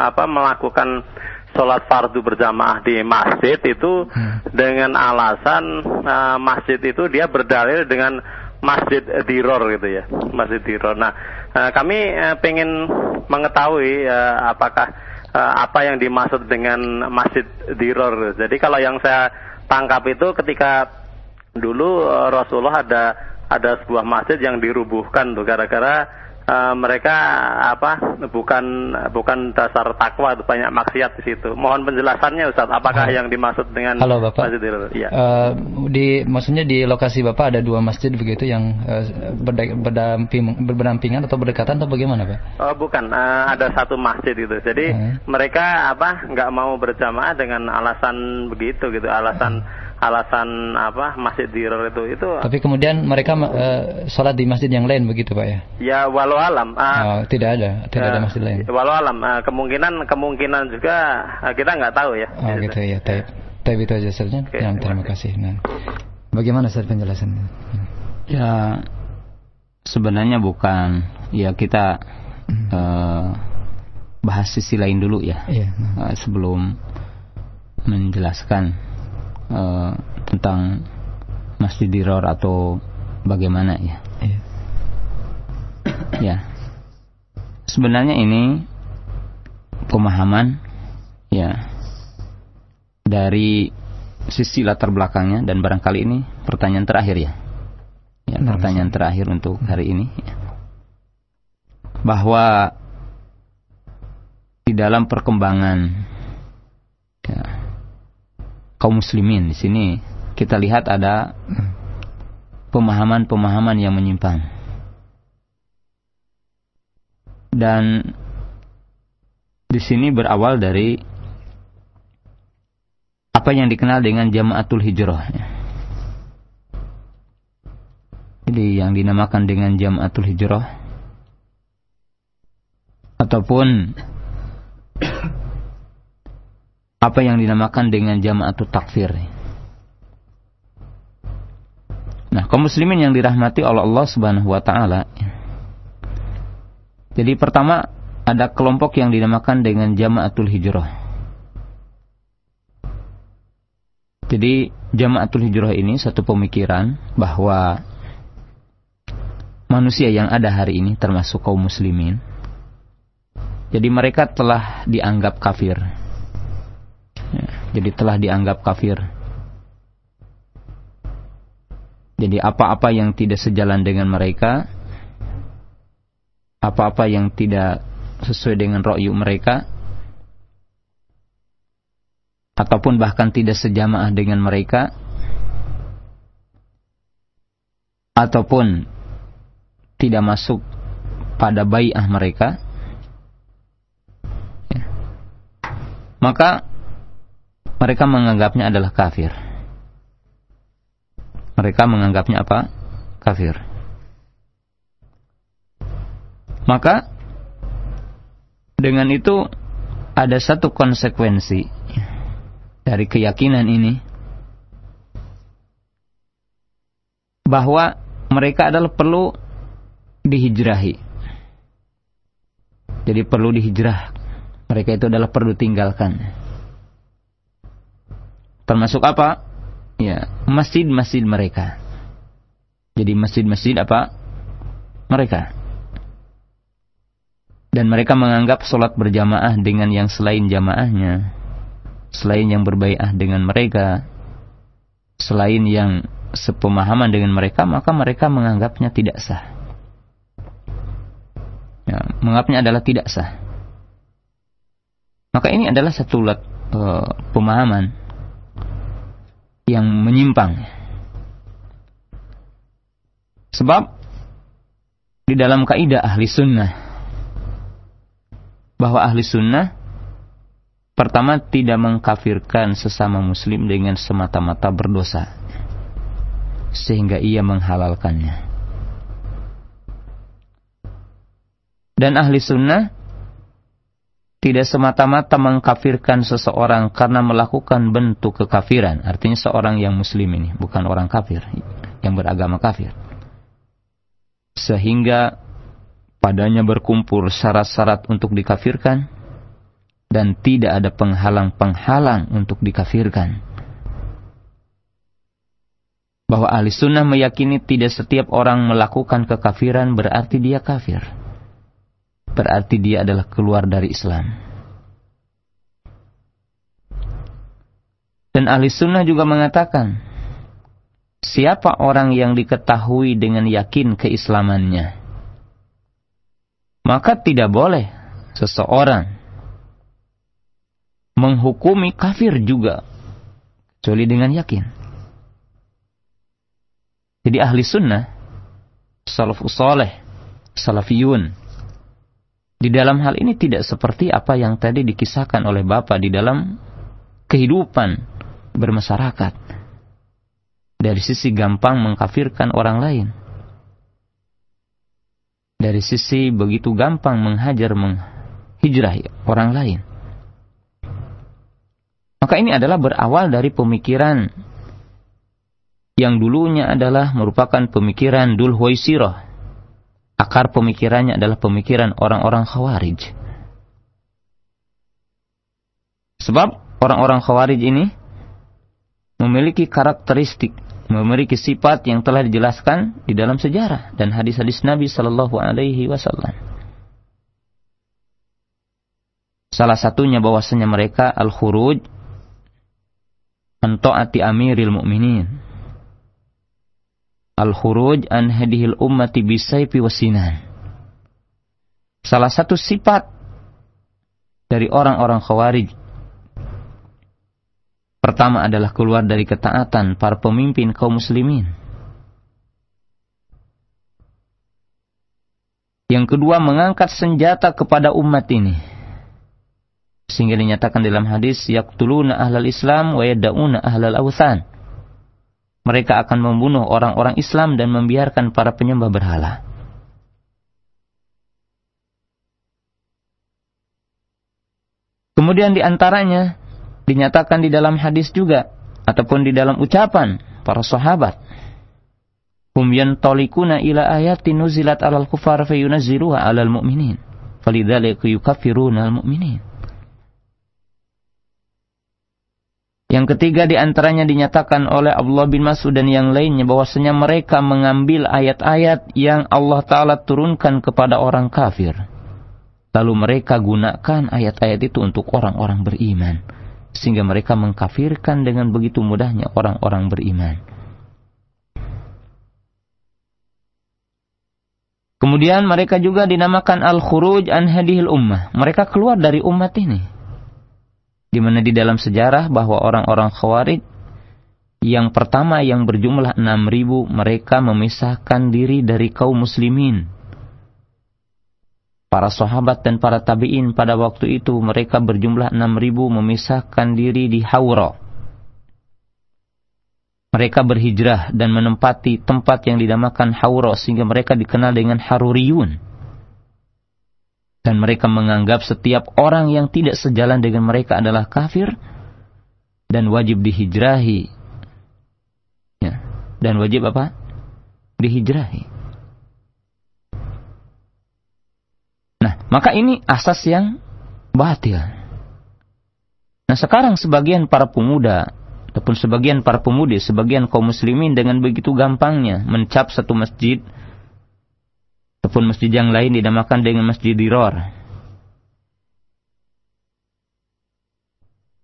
apa, melakukan sholat fardu berjamaah di masjid itu hmm. dengan alasan uh, masjid itu dia berdalil dengan masjid diror gitu ya masjid diror. Nah uh, kami uh, pengen mengetahui uh, apakah uh, apa yang dimaksud dengan masjid diror. Jadi kalau yang saya tangkap itu ketika dulu uh, Rasulullah ada ada sebuah masjid yang dirubuhkan tuh gara-gara uh, mereka apa bukan bukan dasar takwa itu banyak maksiat di situ. Mohon penjelasannya Ustaz, apakah Halo. yang dimaksud dengan Halo Bapak. Masjid ya. uh, di maksudnya di lokasi Bapak ada dua masjid begitu yang uh, berdamping berdampingan atau berdekatan atau bagaimana Pak? Oh, bukan, uh, ada satu masjid itu. Jadi uh. mereka apa nggak mau berjamaah dengan alasan begitu gitu, alasan uh alasan apa masjid diror itu itu tapi kemudian mereka uh, sholat di masjid yang lain begitu pak ya? Ya walau alam uh, oh, tidak ada tidak uh, ada masjid lain. walau alam uh, kemungkinan kemungkinan juga uh, kita nggak tahu ya. Oh gitu, ya tapi tapi itu aja saja okay, ya, terima kasih. nah. Bagaimana saat penjelasannya? Ya sebenarnya bukan. Ya kita hmm. uh, bahas sisi lain dulu ya. Yeah. uh, sebelum menjelaskan uh, tentang Masjid Diror atau bagaimana ya. Iya. ya. Sebenarnya ini pemahaman ya dari sisi latar belakangnya dan barangkali ini pertanyaan terakhir ya. Ya, nah, pertanyaan terakhir untuk hari ini ya. bahwa di dalam perkembangan ya, kaum muslimin di sini kita lihat ada pemahaman-pemahaman yang menyimpang. Dan di sini berawal dari apa yang dikenal dengan jamaatul hijrah. Jadi yang dinamakan dengan jamaatul hijrah ataupun apa yang dinamakan dengan jama'atut takfir. Nah, kaum muslimin yang dirahmati oleh Allah Subhanahu wa taala. Jadi pertama ada kelompok yang dinamakan dengan jama'atul hijrah. Jadi jama'atul hijrah ini satu pemikiran bahwa manusia yang ada hari ini termasuk kaum muslimin. Jadi mereka telah dianggap kafir jadi telah dianggap kafir. Jadi apa-apa yang tidak sejalan dengan mereka, apa-apa yang tidak sesuai dengan ro'yu mereka, ataupun bahkan tidak sejamaah dengan mereka, ataupun tidak masuk pada bai'ah mereka, ya. maka mereka menganggapnya adalah kafir. Mereka menganggapnya apa? Kafir. Maka dengan itu ada satu konsekuensi dari keyakinan ini bahwa mereka adalah perlu dihijrahi. Jadi perlu dihijrah. Mereka itu adalah perlu tinggalkan. Termasuk apa? Ya, masjid-masjid mereka. Jadi masjid-masjid apa? Mereka. Dan mereka menganggap sholat berjamaah dengan yang selain jamaahnya, selain yang berbaiah dengan mereka, selain yang sepemahaman dengan mereka, maka mereka menganggapnya tidak sah. Ya, menganggapnya adalah tidak sah. Maka ini adalah satu uh, pemahaman yang menyimpang. Sebab di dalam kaidah ahli sunnah bahwa ahli sunnah pertama tidak mengkafirkan sesama muslim dengan semata-mata berdosa sehingga ia menghalalkannya. Dan ahli sunnah tidak semata-mata mengkafirkan seseorang karena melakukan bentuk kekafiran. Artinya seorang yang muslim ini, bukan orang kafir, yang beragama kafir. Sehingga padanya berkumpul syarat-syarat untuk dikafirkan dan tidak ada penghalang-penghalang untuk dikafirkan. Bahwa ahli sunnah meyakini tidak setiap orang melakukan kekafiran berarti dia kafir berarti dia adalah keluar dari Islam. Dan ahli sunnah juga mengatakan, siapa orang yang diketahui dengan yakin keislamannya, maka tidak boleh seseorang menghukumi kafir juga, kecuali dengan yakin. Jadi ahli sunnah, salafus soleh, salafiyun, di dalam hal ini tidak seperti apa yang tadi dikisahkan oleh Bapak di dalam kehidupan bermasyarakat. Dari sisi gampang mengkafirkan orang lain. Dari sisi begitu gampang menghajar, menghijrah orang lain. Maka ini adalah berawal dari pemikiran yang dulunya adalah merupakan pemikiran Dul Huwaisirah akar pemikirannya adalah pemikiran orang-orang khawarij. Sebab orang-orang khawarij ini memiliki karakteristik, memiliki sifat yang telah dijelaskan di dalam sejarah dan hadis-hadis Nabi Shallallahu Alaihi Wasallam. Salah satunya bahwasanya mereka al-khuruj antoati amiril mu'minin al-khuruj an hadihil ummati bisayfi wasinan. Salah satu sifat dari orang-orang khawarij pertama adalah keluar dari ketaatan para pemimpin kaum muslimin. Yang kedua mengangkat senjata kepada umat ini. Sehingga dinyatakan dalam hadis yaqtuluna ahlal Islam wa yad'una ahlal awthan mereka akan membunuh orang-orang Islam dan membiarkan para penyembah berhala. Kemudian di antaranya dinyatakan di dalam hadis juga ataupun di dalam ucapan para sahabat. Hum yantalikuna ila ayatin nuzilat alal kufar fayunazziruha alal mu'minin. Falidzalika yukaffiruna al mu'minin. Yang ketiga di antaranya dinyatakan oleh Abdullah bin Mas'ud dan yang lainnya bahwasanya mereka mengambil ayat-ayat yang Allah Ta'ala turunkan kepada orang kafir. Lalu mereka gunakan ayat-ayat itu untuk orang-orang beriman. Sehingga mereka mengkafirkan dengan begitu mudahnya orang-orang beriman. Kemudian mereka juga dinamakan Al-Khuruj an Hadihil Ummah. Mereka keluar dari umat ini di mana di dalam sejarah bahwa orang-orang Khawarij yang pertama yang berjumlah 6000 mereka memisahkan diri dari kaum muslimin. Para sahabat dan para tabi'in pada waktu itu mereka berjumlah 6000 memisahkan diri di Hawra. Mereka berhijrah dan menempati tempat yang dinamakan Hawra sehingga mereka dikenal dengan Haruriyun dan mereka menganggap setiap orang yang tidak sejalan dengan mereka adalah kafir dan wajib dihijrahi. Ya. Dan wajib apa? Dihijrahi. Nah, maka ini asas yang batil. Nah, sekarang sebagian para pemuda ataupun sebagian para pemudi, sebagian kaum muslimin dengan begitu gampangnya mencap satu masjid Ataupun masjid yang lain dinamakan dengan Masjid Diror.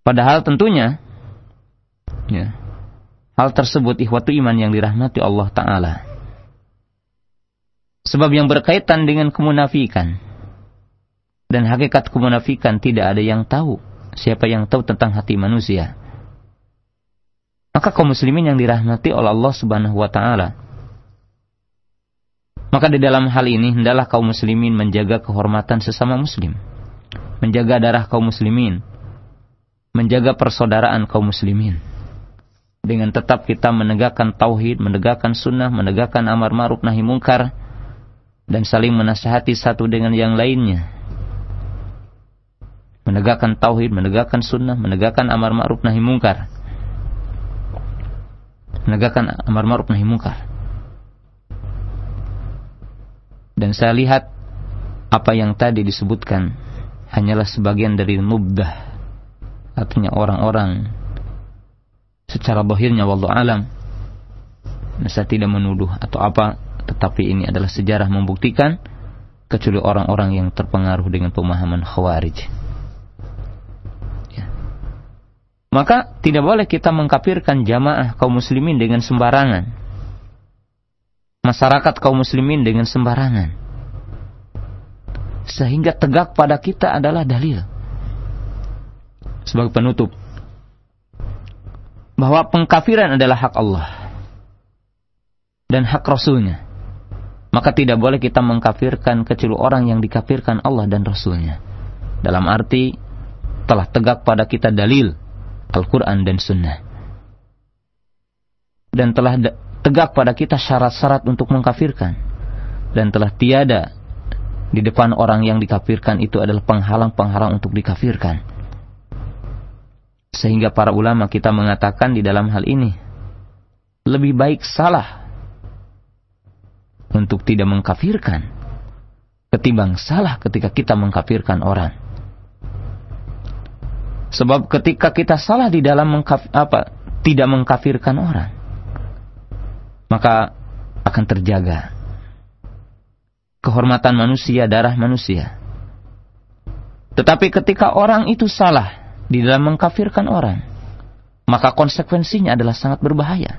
Padahal tentunya ya, hal tersebut ikhwatu iman yang dirahmati Allah Ta'ala. Sebab yang berkaitan dengan kemunafikan. Dan hakikat kemunafikan tidak ada yang tahu. Siapa yang tahu tentang hati manusia. Maka kaum muslimin yang dirahmati oleh Allah Subhanahu Wa Ta'ala maka di dalam hal ini hendaklah kaum muslimin menjaga kehormatan sesama muslim. Menjaga darah kaum muslimin. Menjaga persaudaraan kaum muslimin. Dengan tetap kita menegakkan tauhid, menegakkan sunnah, menegakkan amar ma'ruf nahi mungkar dan saling menasihati satu dengan yang lainnya. Menegakkan tauhid, menegakkan sunnah, menegakkan amar ma'ruf nahi mungkar menegakkan amar ma'ruf nahi munkar. Dan saya lihat apa yang tadi disebutkan hanyalah sebagian dari mubdah. Artinya orang-orang secara bahirnya wallahu alam. Saya tidak menuduh atau apa tetapi ini adalah sejarah membuktikan kecuali orang-orang yang terpengaruh dengan pemahaman khawarij. Maka tidak boleh kita mengkafirkan jamaah kaum muslimin dengan sembarangan. Masyarakat kaum muslimin dengan sembarangan. Sehingga tegak pada kita adalah dalil. Sebagai penutup. Bahwa pengkafiran adalah hak Allah. Dan hak Rasulnya. Maka tidak boleh kita mengkafirkan kecuali orang yang dikafirkan Allah dan Rasulnya. Dalam arti telah tegak pada kita dalil Al-Quran dan Sunnah. Dan telah tegak pada kita syarat-syarat untuk mengkafirkan. Dan telah tiada di depan orang yang dikafirkan itu adalah penghalang-penghalang untuk dikafirkan. Sehingga para ulama kita mengatakan di dalam hal ini, lebih baik salah untuk tidak mengkafirkan ketimbang salah ketika kita mengkafirkan orang. Sebab ketika kita salah di dalam mengkaf, apa tidak mengkafirkan orang, maka akan terjaga kehormatan manusia, darah manusia. Tetapi ketika orang itu salah di dalam mengkafirkan orang, maka konsekuensinya adalah sangat berbahaya.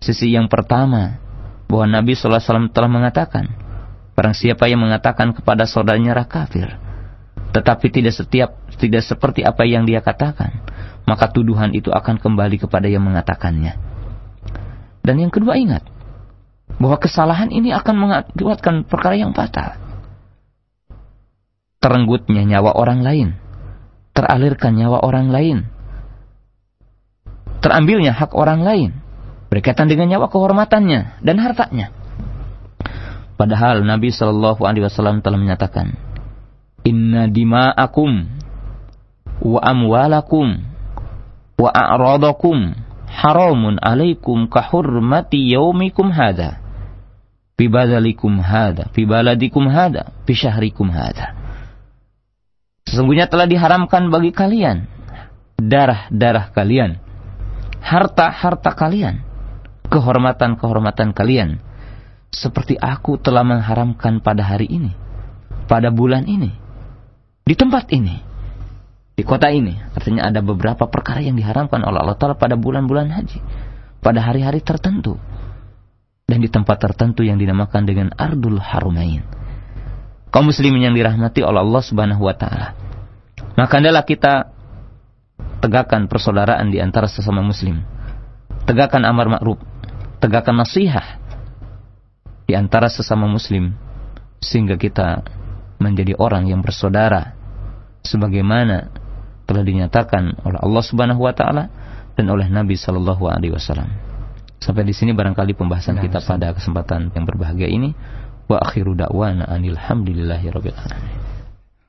Sisi yang pertama, bahwa Nabi SAW telah mengatakan, Barang siapa yang mengatakan kepada saudaranya kafir, tetapi tidak setiap tidak seperti apa yang dia katakan, maka tuduhan itu akan kembali kepada yang mengatakannya. Dan yang kedua ingat, bahwa kesalahan ini akan mengakibatkan perkara yang fatal. Terenggutnya nyawa orang lain, teralirkan nyawa orang lain, terambilnya hak orang lain, berkaitan dengan nyawa kehormatannya dan hartanya. Padahal Nabi Shallallahu Alaihi Wasallam telah menyatakan, Inna dima'akum wa amwalakum wa a'radakum haramun alaikum kahurmati yaumikum hada fi badalikum hada fi baladikum hada fi syahrikum hada sesungguhnya telah diharamkan bagi kalian darah-darah kalian harta-harta kalian kehormatan-kehormatan kalian seperti aku telah mengharamkan pada hari ini pada bulan ini di tempat ini di kota ini. Artinya ada beberapa perkara yang diharamkan oleh Allah Ta'ala pada bulan-bulan haji. Pada hari-hari tertentu. Dan di tempat tertentu yang dinamakan dengan Ardul Harumain. Kaum muslimin yang dirahmati oleh Allah Subhanahu wa taala. Maka adalah kita tegakkan persaudaraan di antara sesama muslim. Tegakkan amar ma'ruf, tegakkan nasihat di antara sesama muslim sehingga kita menjadi orang yang bersaudara sebagaimana telah dinyatakan oleh Allah Subhanahu wa taala dan oleh Nabi sallallahu alaihi wasallam. Sampai di sini barangkali pembahasan kita pada kesempatan yang berbahagia ini wa akhiru da'wana anil hamdulillahi rabbil alamin.